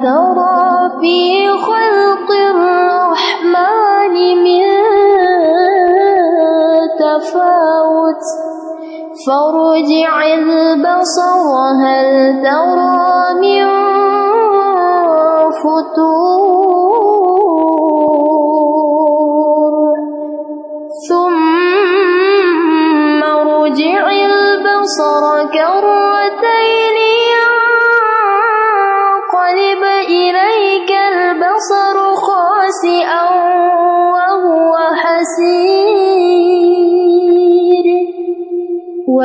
ترى في خلق الرحمن من تفاوت. فارجع البصر هل ترى من فتور ثم ارجع البصر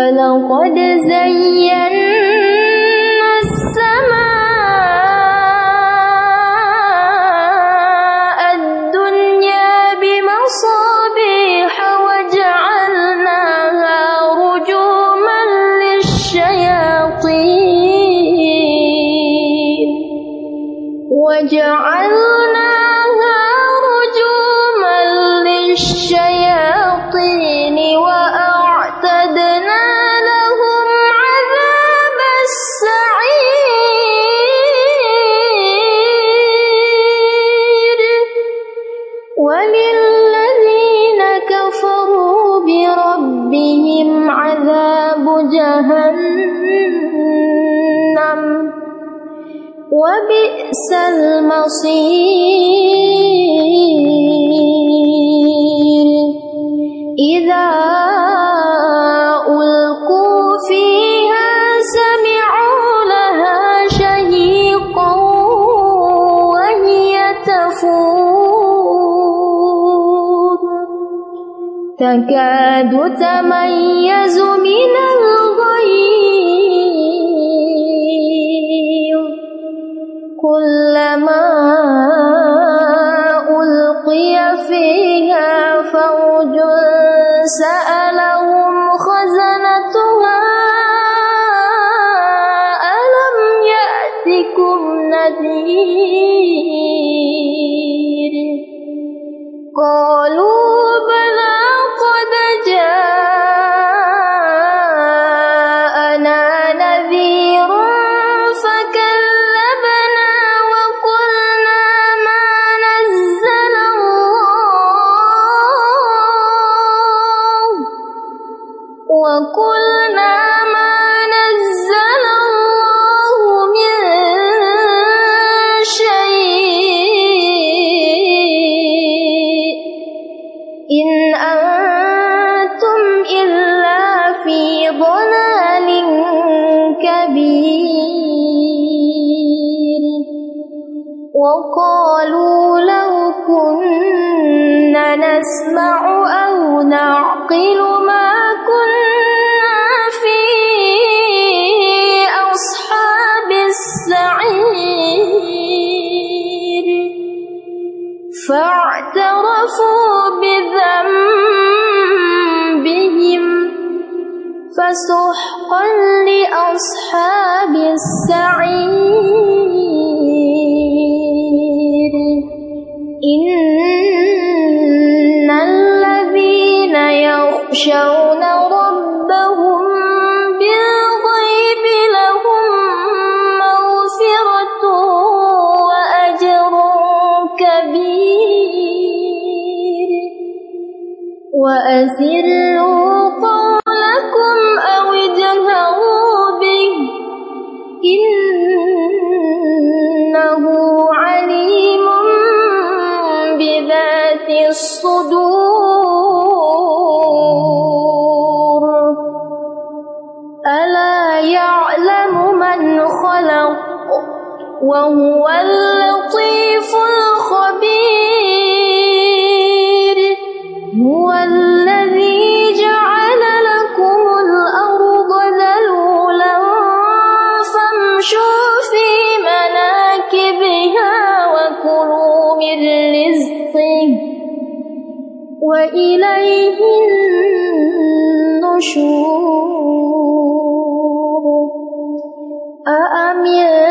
ولقد زينا السماء الدنيا بمصابيح وجعلناها رجوما للشياطين. وجعلناها المصير. إذا ألقوا فيها سمعوا لها شهيقا وهي تفور تكاد تميز نذير فسحقا لأصحاب السعير. وهو اللطيف الخبير. هو الذي جعل لكم الأرض ذلولا فامشوا في مناكبها وكلوا من رزقه وإليه النشور. أأمنتم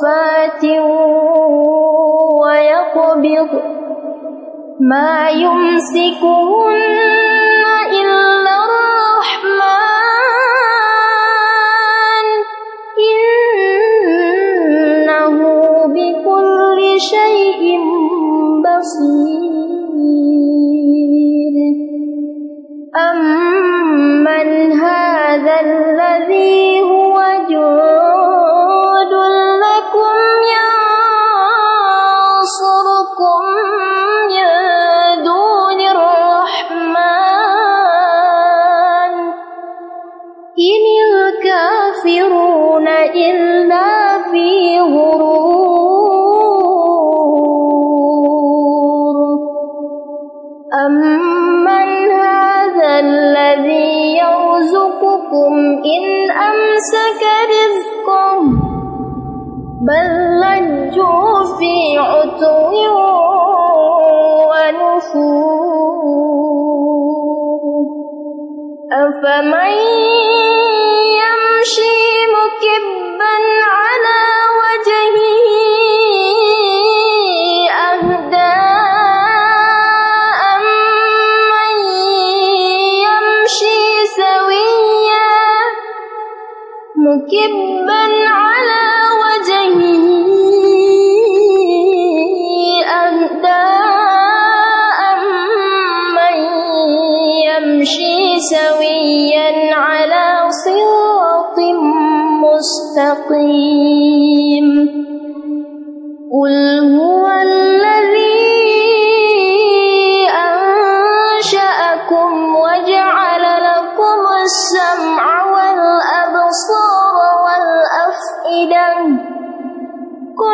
صافات ويقبض ما يمسكهن إلا الرحمن. إنه بكل شيء بصير. أمن إن أمسك رزقه بل لجوا في عتو ونفور أفمن يمشي مكبا على وجهه مكبا على وجهه أهدى أمن يمشي سويا على صراط مستقيم قل هو الذي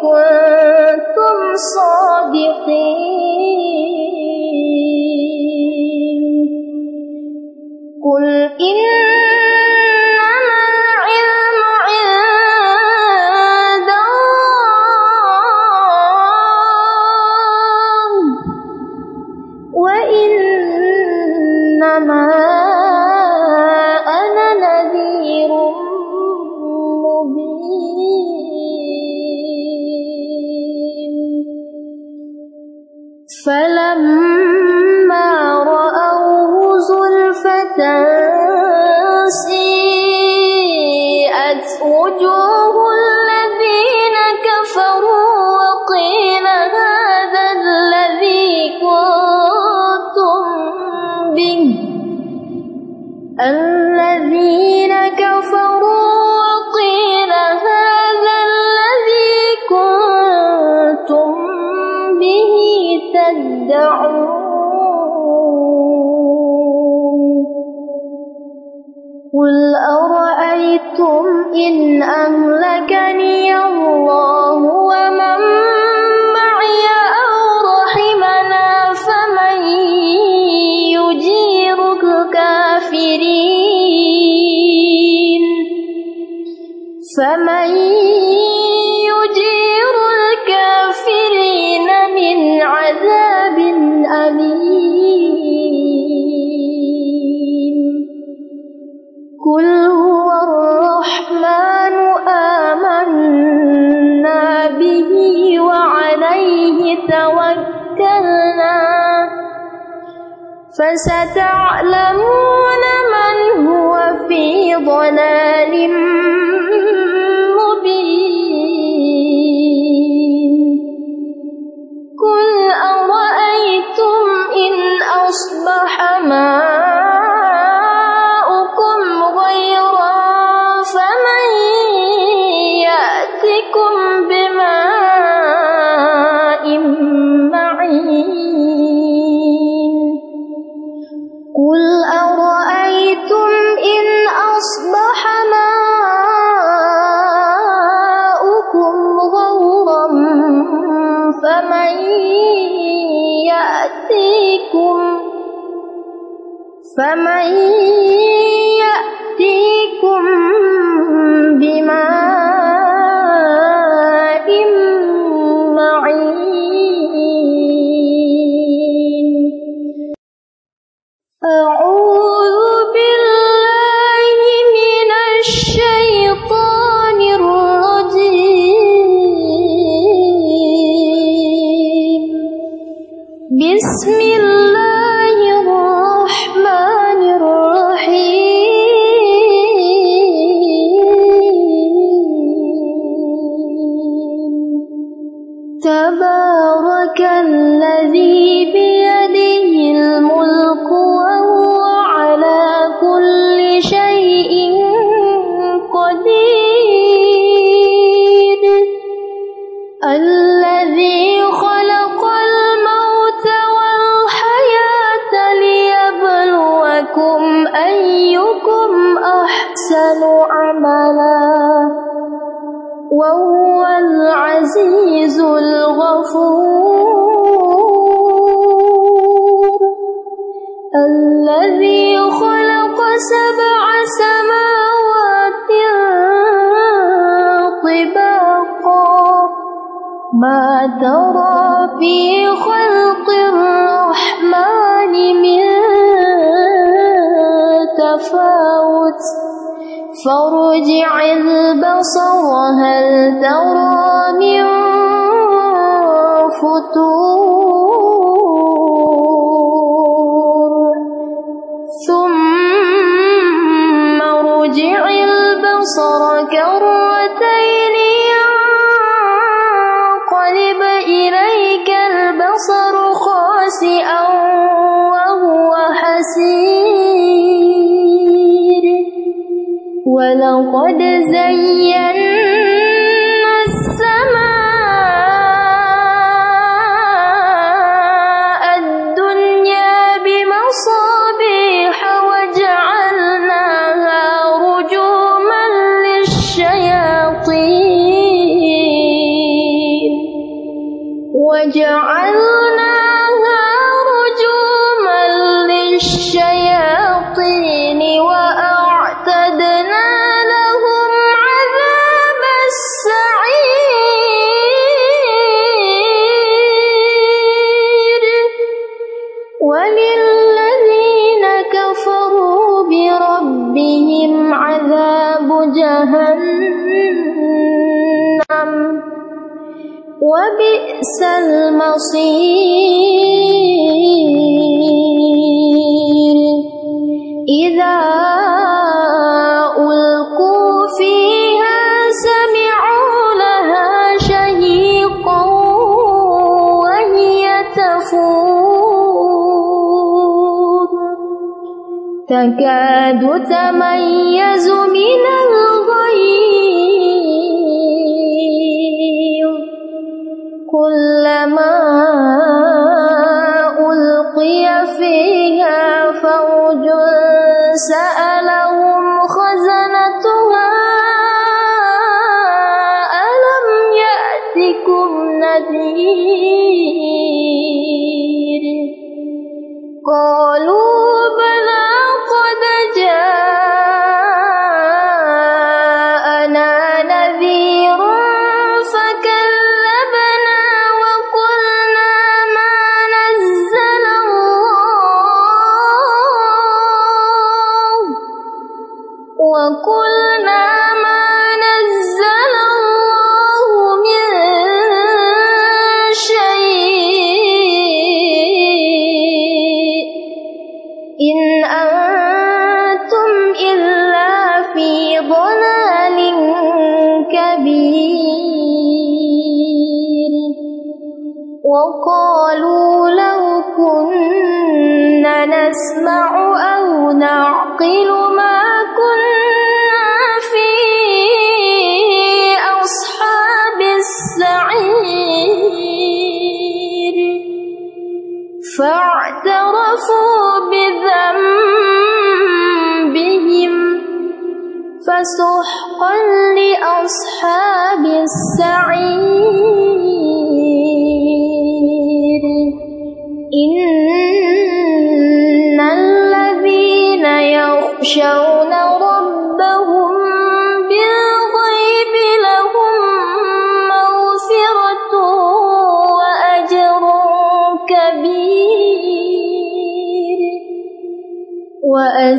كنتم صادقين. قل إنما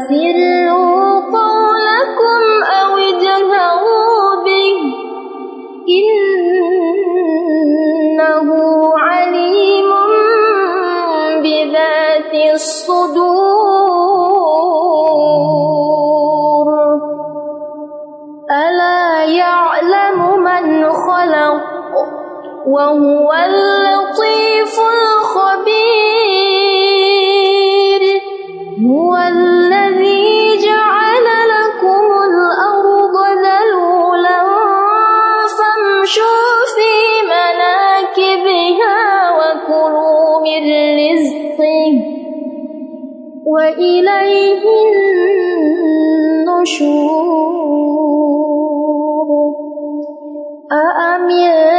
وأسروا قولكم أو اجهروا به إنه عليم بذات الصدور ألا يعلم من خلق وهو وإليه النشور. أأمنتم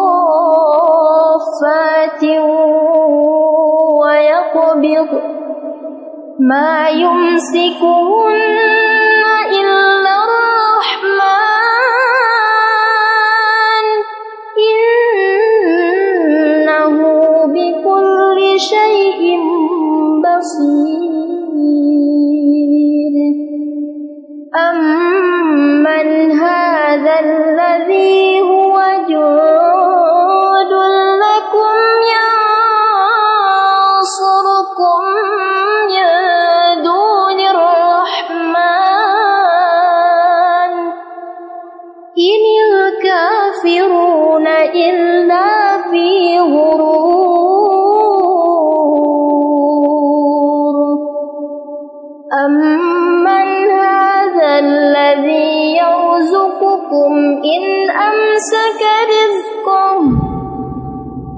ويقبض ما يمسكهن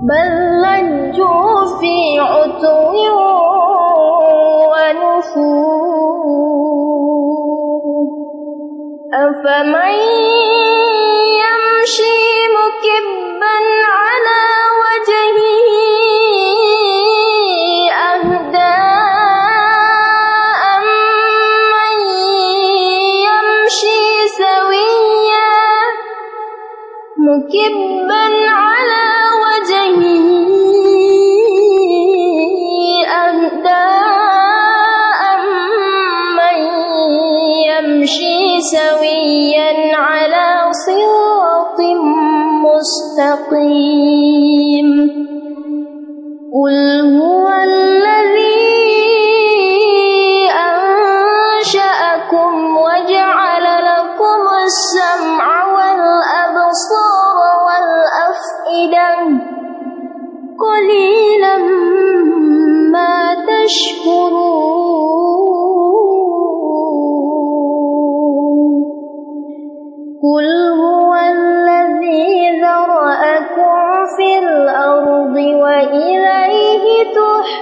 بل لجوا في عتو ونفور أفمن يمشي مكبا على وجهه أهدى أمن يمشي سويا مكبا سويا على صراط مستقيم. قل هو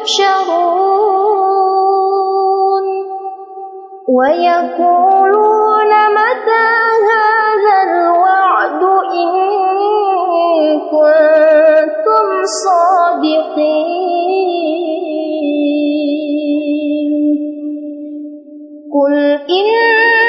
تحشرون ويقولون متى هذا الوعد إن كنتم صادقين. قل إنما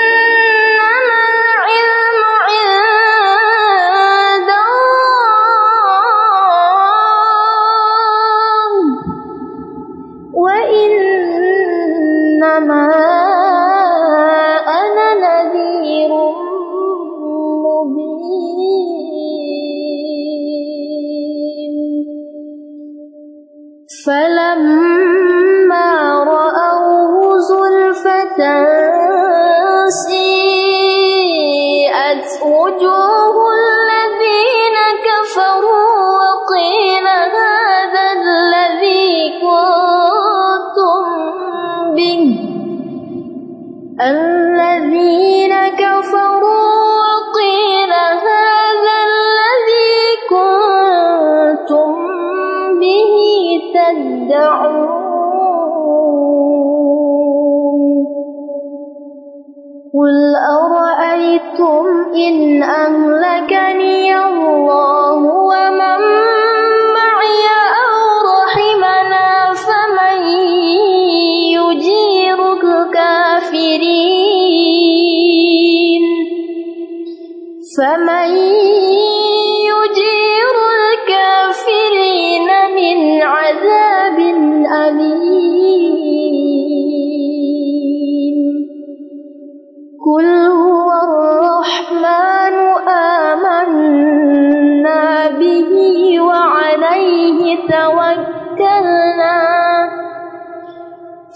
أَفَرَأَيْتُمْ إِنْ أَهْلَكَنِيَ اللَّهُ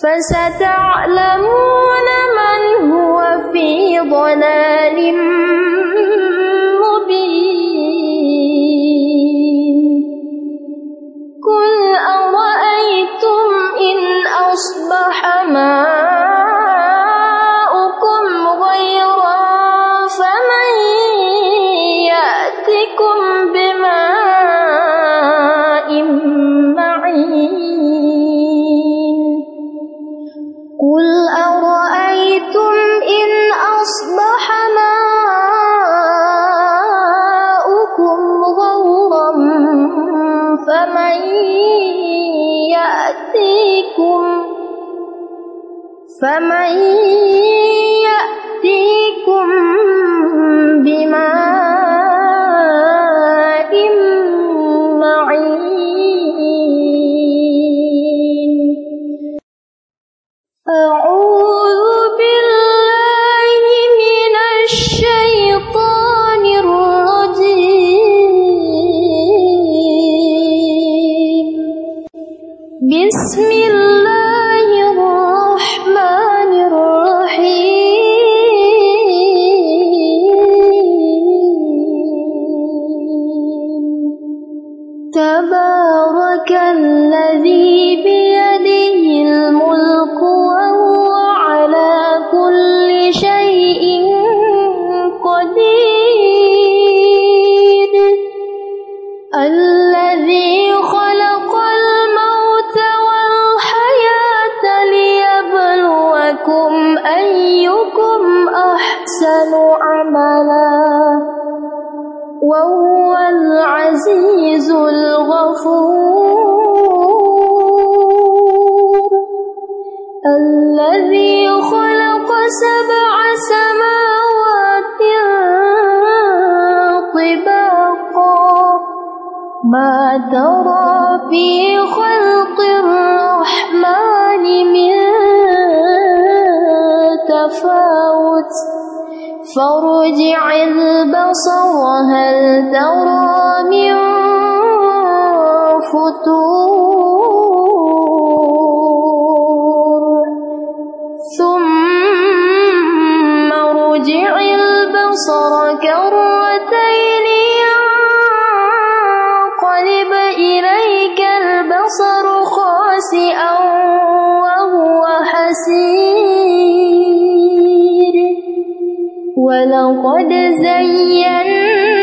فستعلمون من هو في ضلال مبين. قل أرأيتم إن أصبح مَا يأتيكم فمن ما ترى في خلق الرحمن من تفاوت. فارجع البصر هل ترى من فتور ثم ارجع البصر كرتين البصر خاسئا وهو حسير. ولقد زينا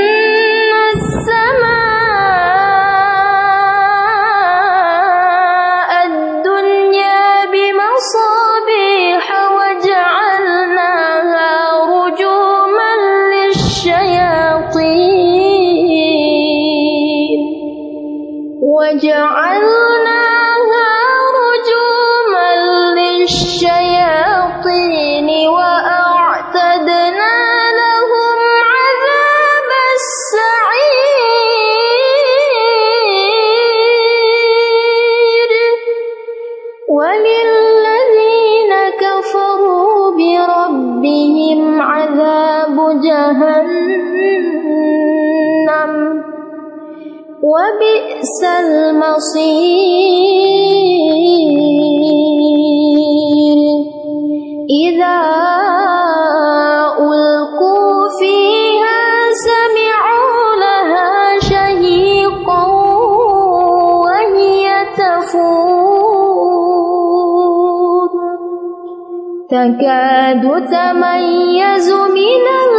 تكاد تميز من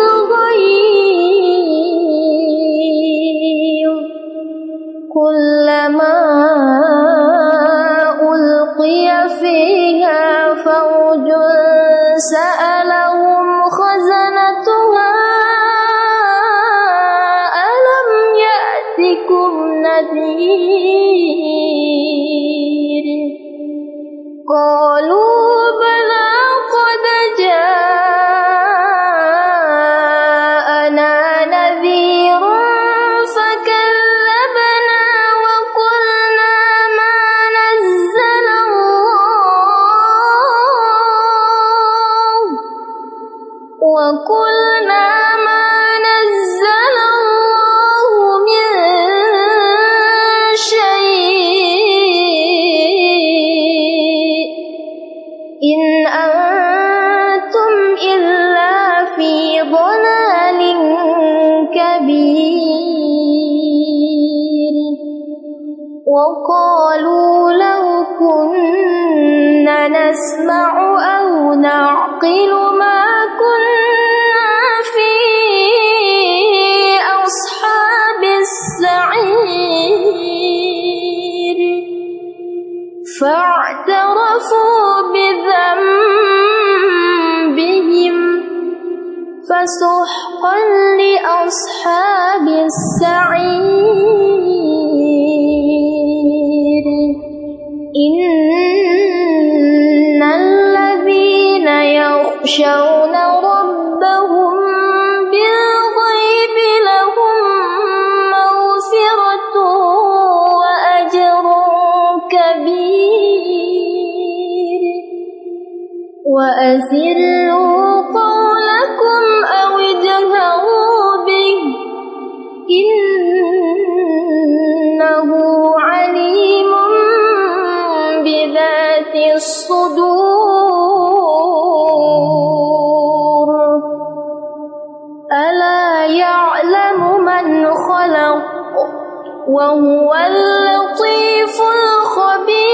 وهو اللطيف الخبير.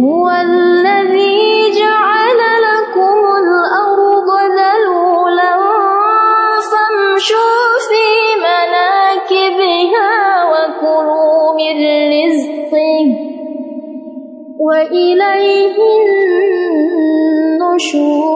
هو الذي جعل لكم الأرض ذلولا فامشوا في مناكبها وكلوا من رزقه وإليه النشور.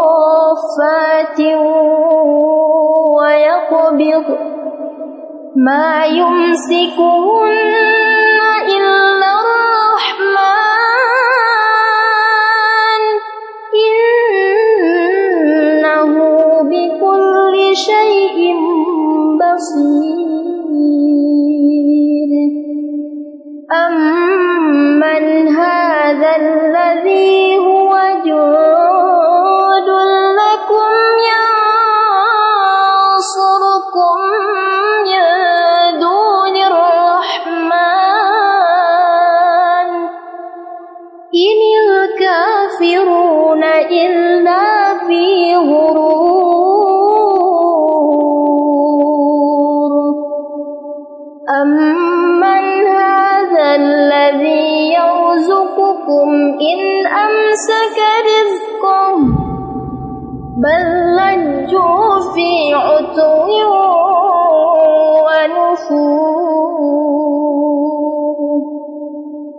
صافات ويقبض ما يمسكهن إلا الرحمن. إنه بكل شيء بصير. أمن هذا الذي هو جند بل لجوا في عتو ونفور.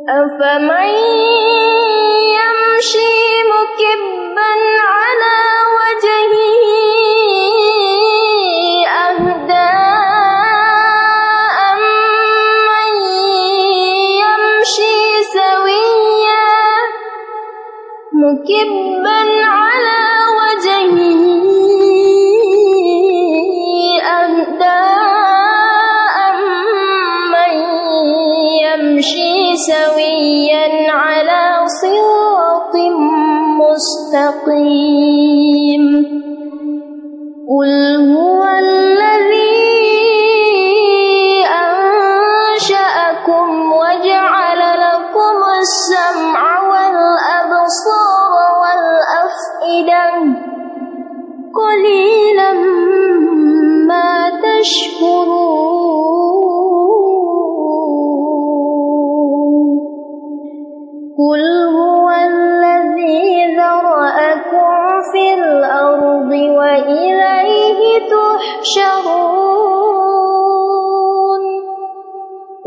أفمن يمشي مكبا على وجهه أهدى أمن يمشي سويا مكبا مستقيم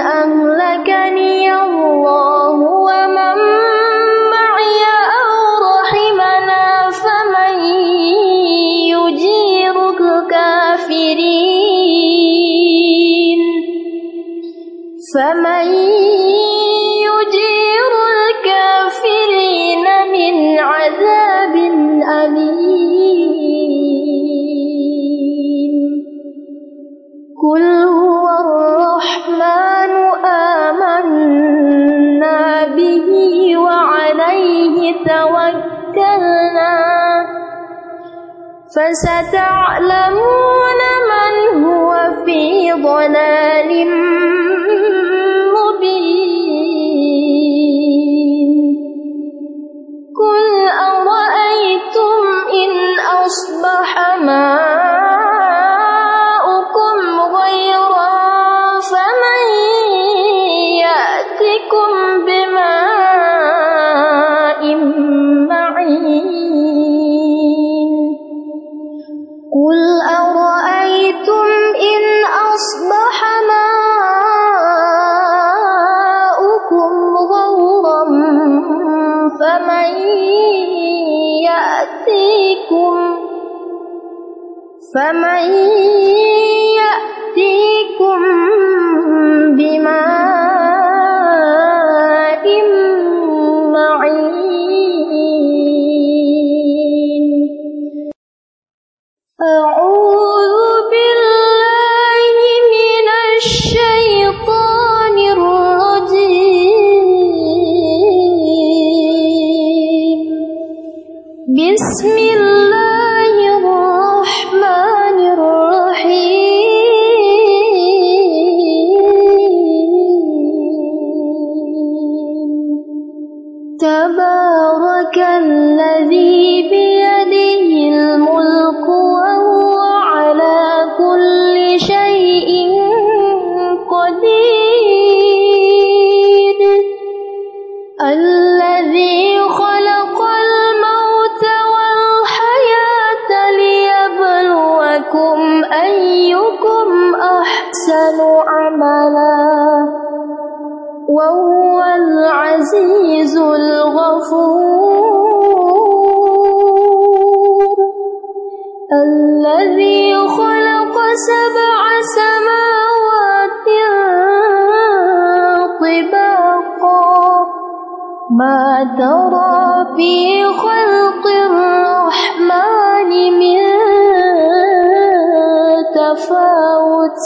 أهلكني الله ومن معي أو رحمنا فمن يجير الكافرين فمن فستعلمون من هو في ضلال فمن أحسن عملا وهو العزيز الغفور. الذي خلق سبع سماوات طباقا. ما ترى في خلق الرحمن من تفاوت.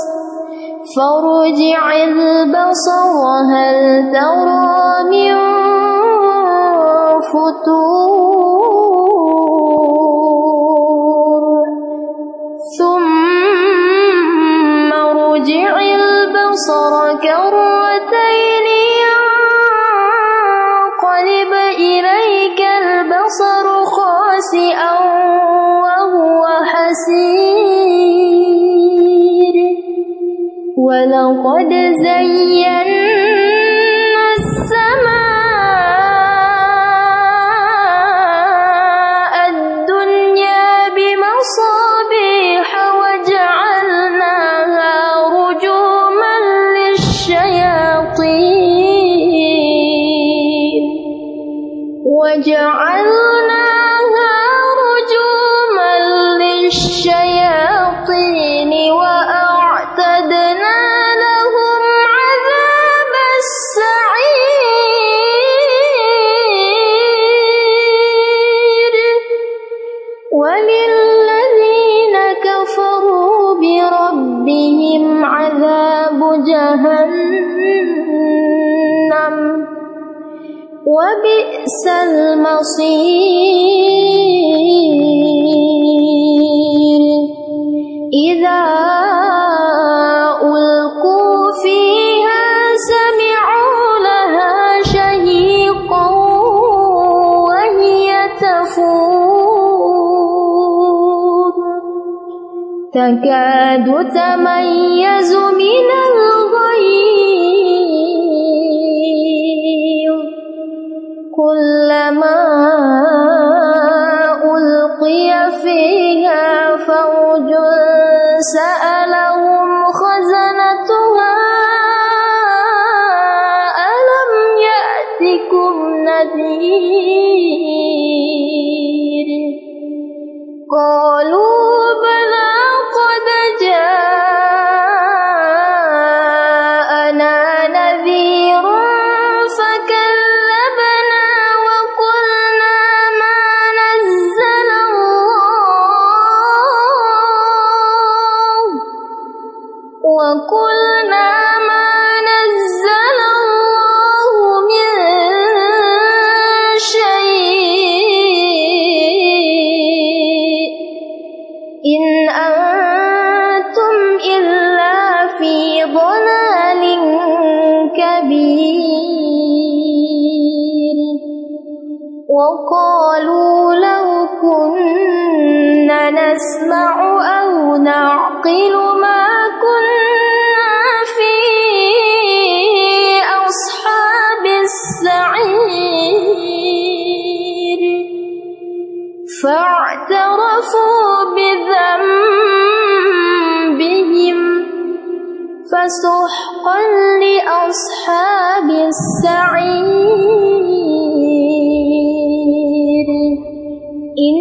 فارجع البصر هل ترى من فتور؟ ثم ولقد زينا المصير. إذا ألقوا فيها سمعوا لها شهيقا وهي تفور. تكاد تميز نعقل ما كنا في أصحاب السعير. فاعترفوا بذنبهم فسحقا لأصحاب السعير. إن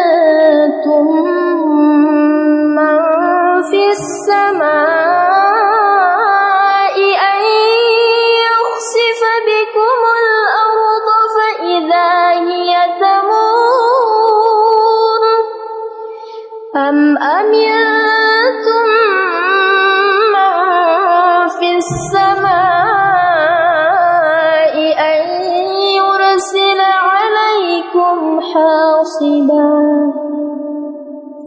من في السماء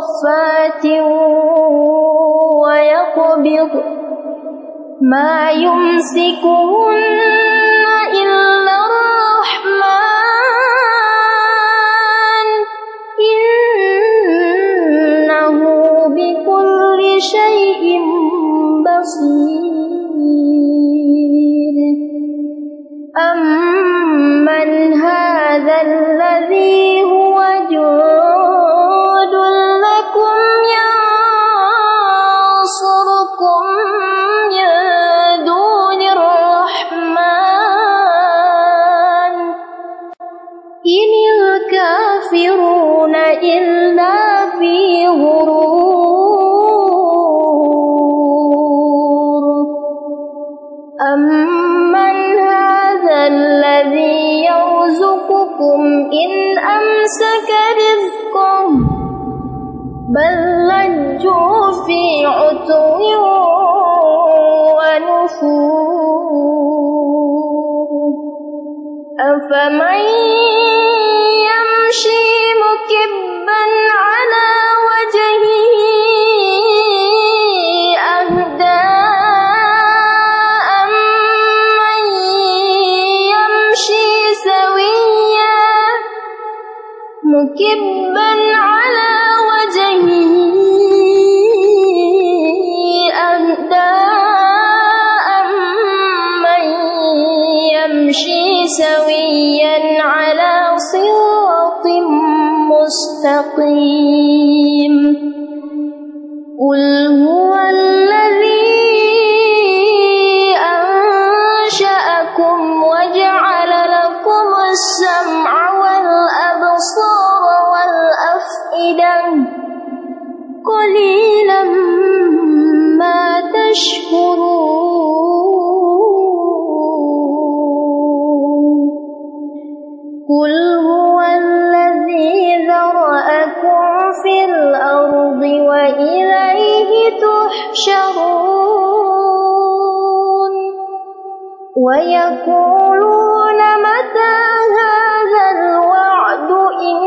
صافات ويقبض ما يمسكهن إلا الرحمن. إنه بكل شيء بصير. أمن هذا الذي أفمن مستقيم تحشرون ويقولون متى هذا الوعد إن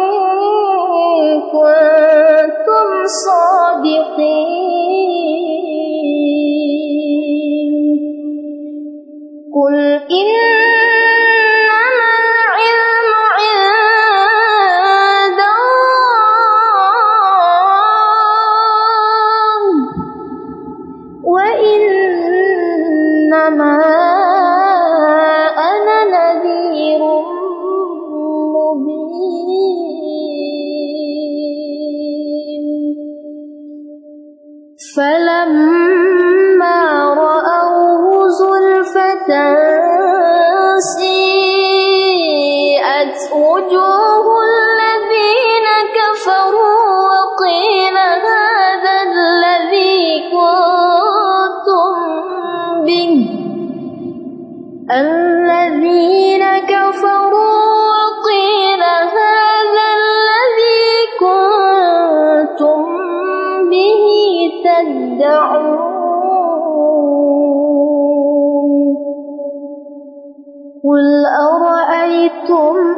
كنتم صادقين. قل إنما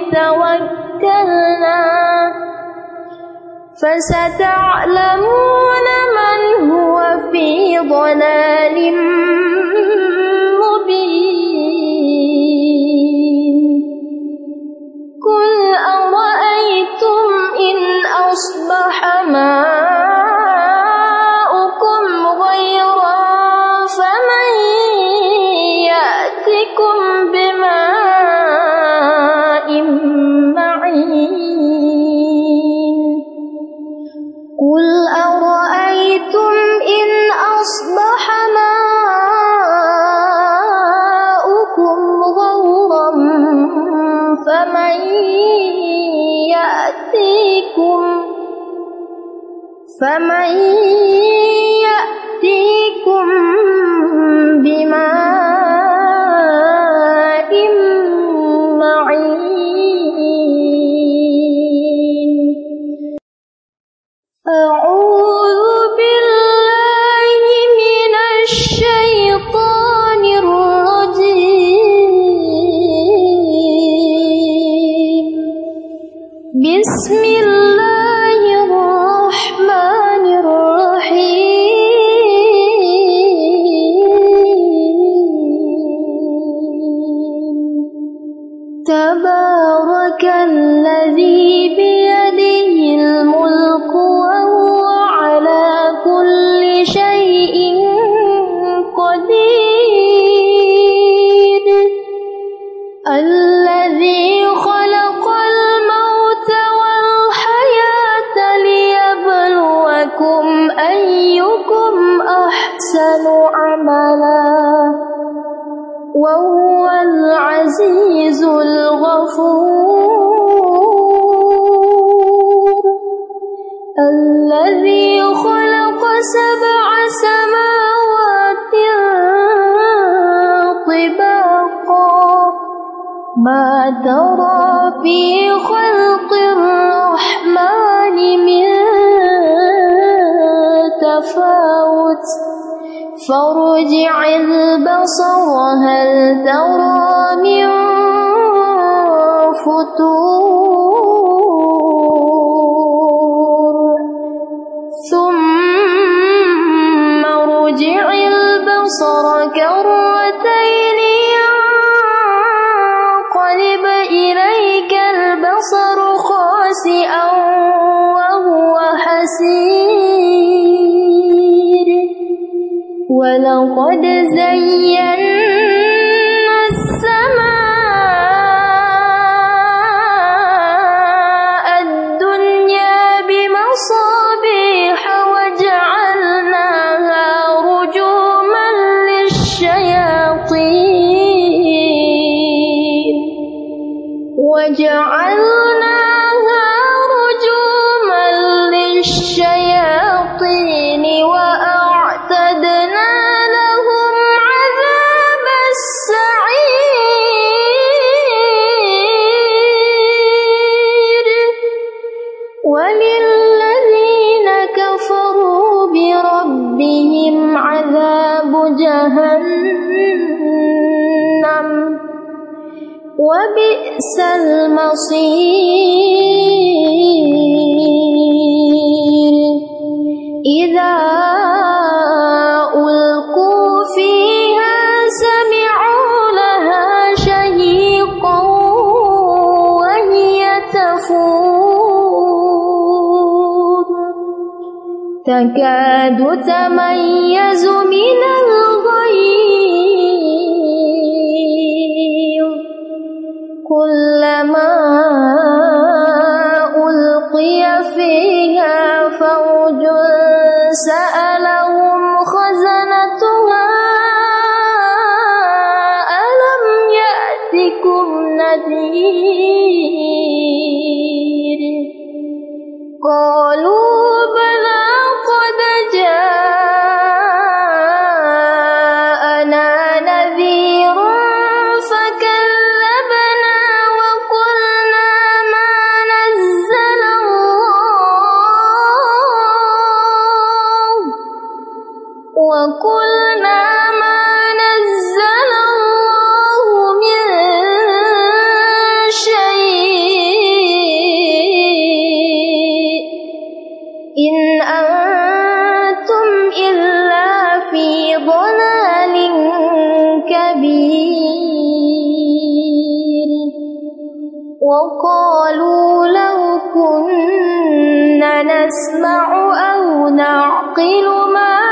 توكلنا. فستعلمون من هو في ضلال مبين. قل أرأيتم إن أصبح ماؤكم يأتيكم فمن يأتيكم بماء بسم الله الرحمن الرحيم. تبارك الذي بيده الملك أحسن عملا وهو العزيز الغفور. الذي خلق سبع سماوات طباقا. ما ترى في خلق الرحمن من تفاوت. فارجع البصر هل ترى من فتور ثم ارجع البصر كرتين ولقد زينا السماء الدنيا بمصابيح وجعلناها رجوما للشياطين. وجعلناها رجوما للشياطين. وأعتدنا وبئس المصير. إذا ألقوا فيها سمعوا لها شهيقا وهي تفور. تكاد تميز من ما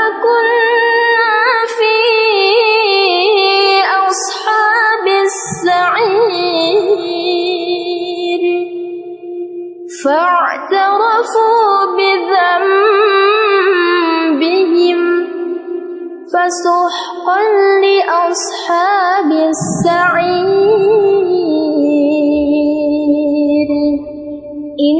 فاعترفوا بذنبهم فسحقا لأصحاب السعير. إن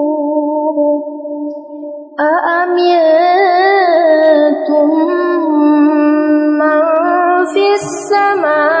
أأمنتم من في السماء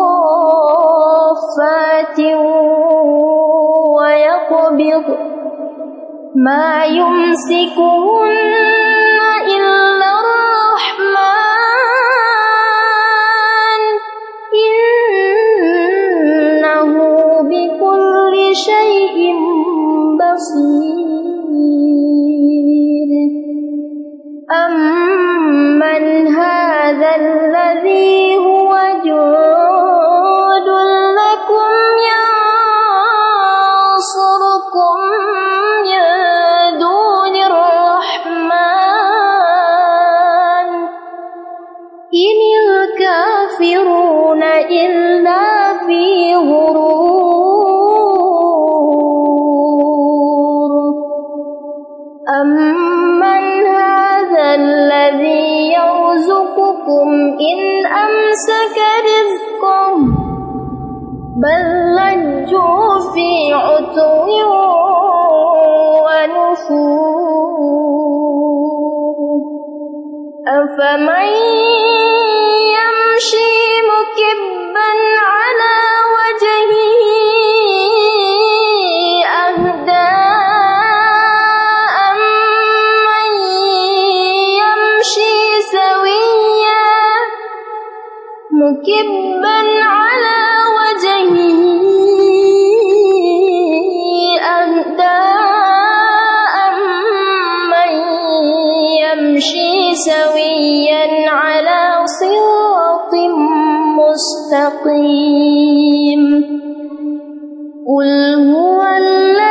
صافات ويقبض ما يمسكهن إلا الرحمن إنه بكل شيء بصير أمسك رزقه بل لجوا في عتو ونفور أفمن يمشي مكبا على مكبا على وجهه أهدى أمن يمشي سويا على صراط مستقيم قل هو الذي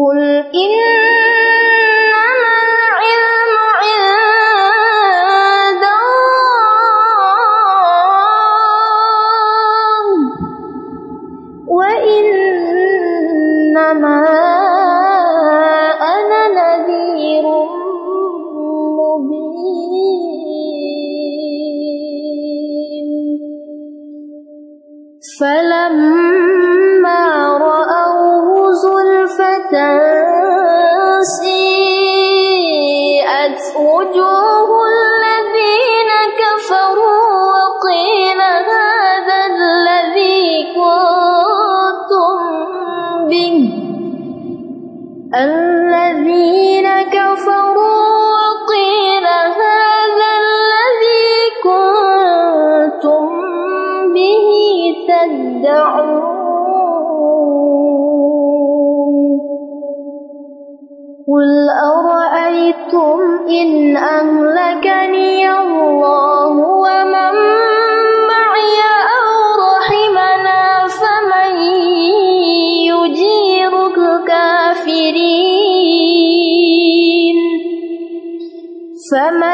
قل إنما تدعون. قل أرأيتم إن أهلكني الله ومن معي أو رحمنا فمن يجير الكافرين فمن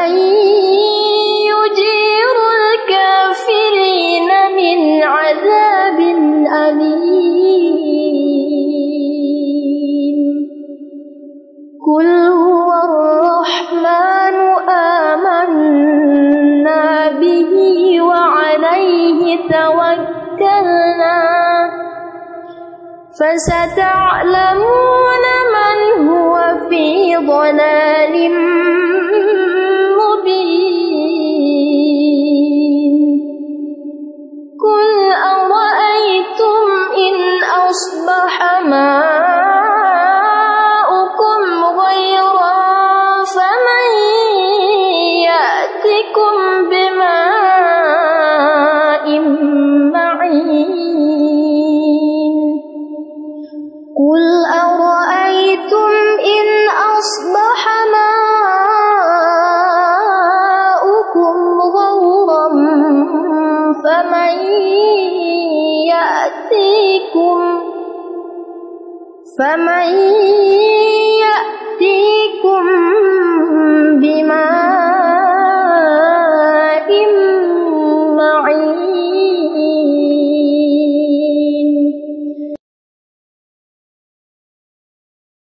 توكلنا. فستعلمون من هو في ضلال مبين. قل أرأيتم إن أصبح ماؤكم يأتيكم فمن يأتيكم بماء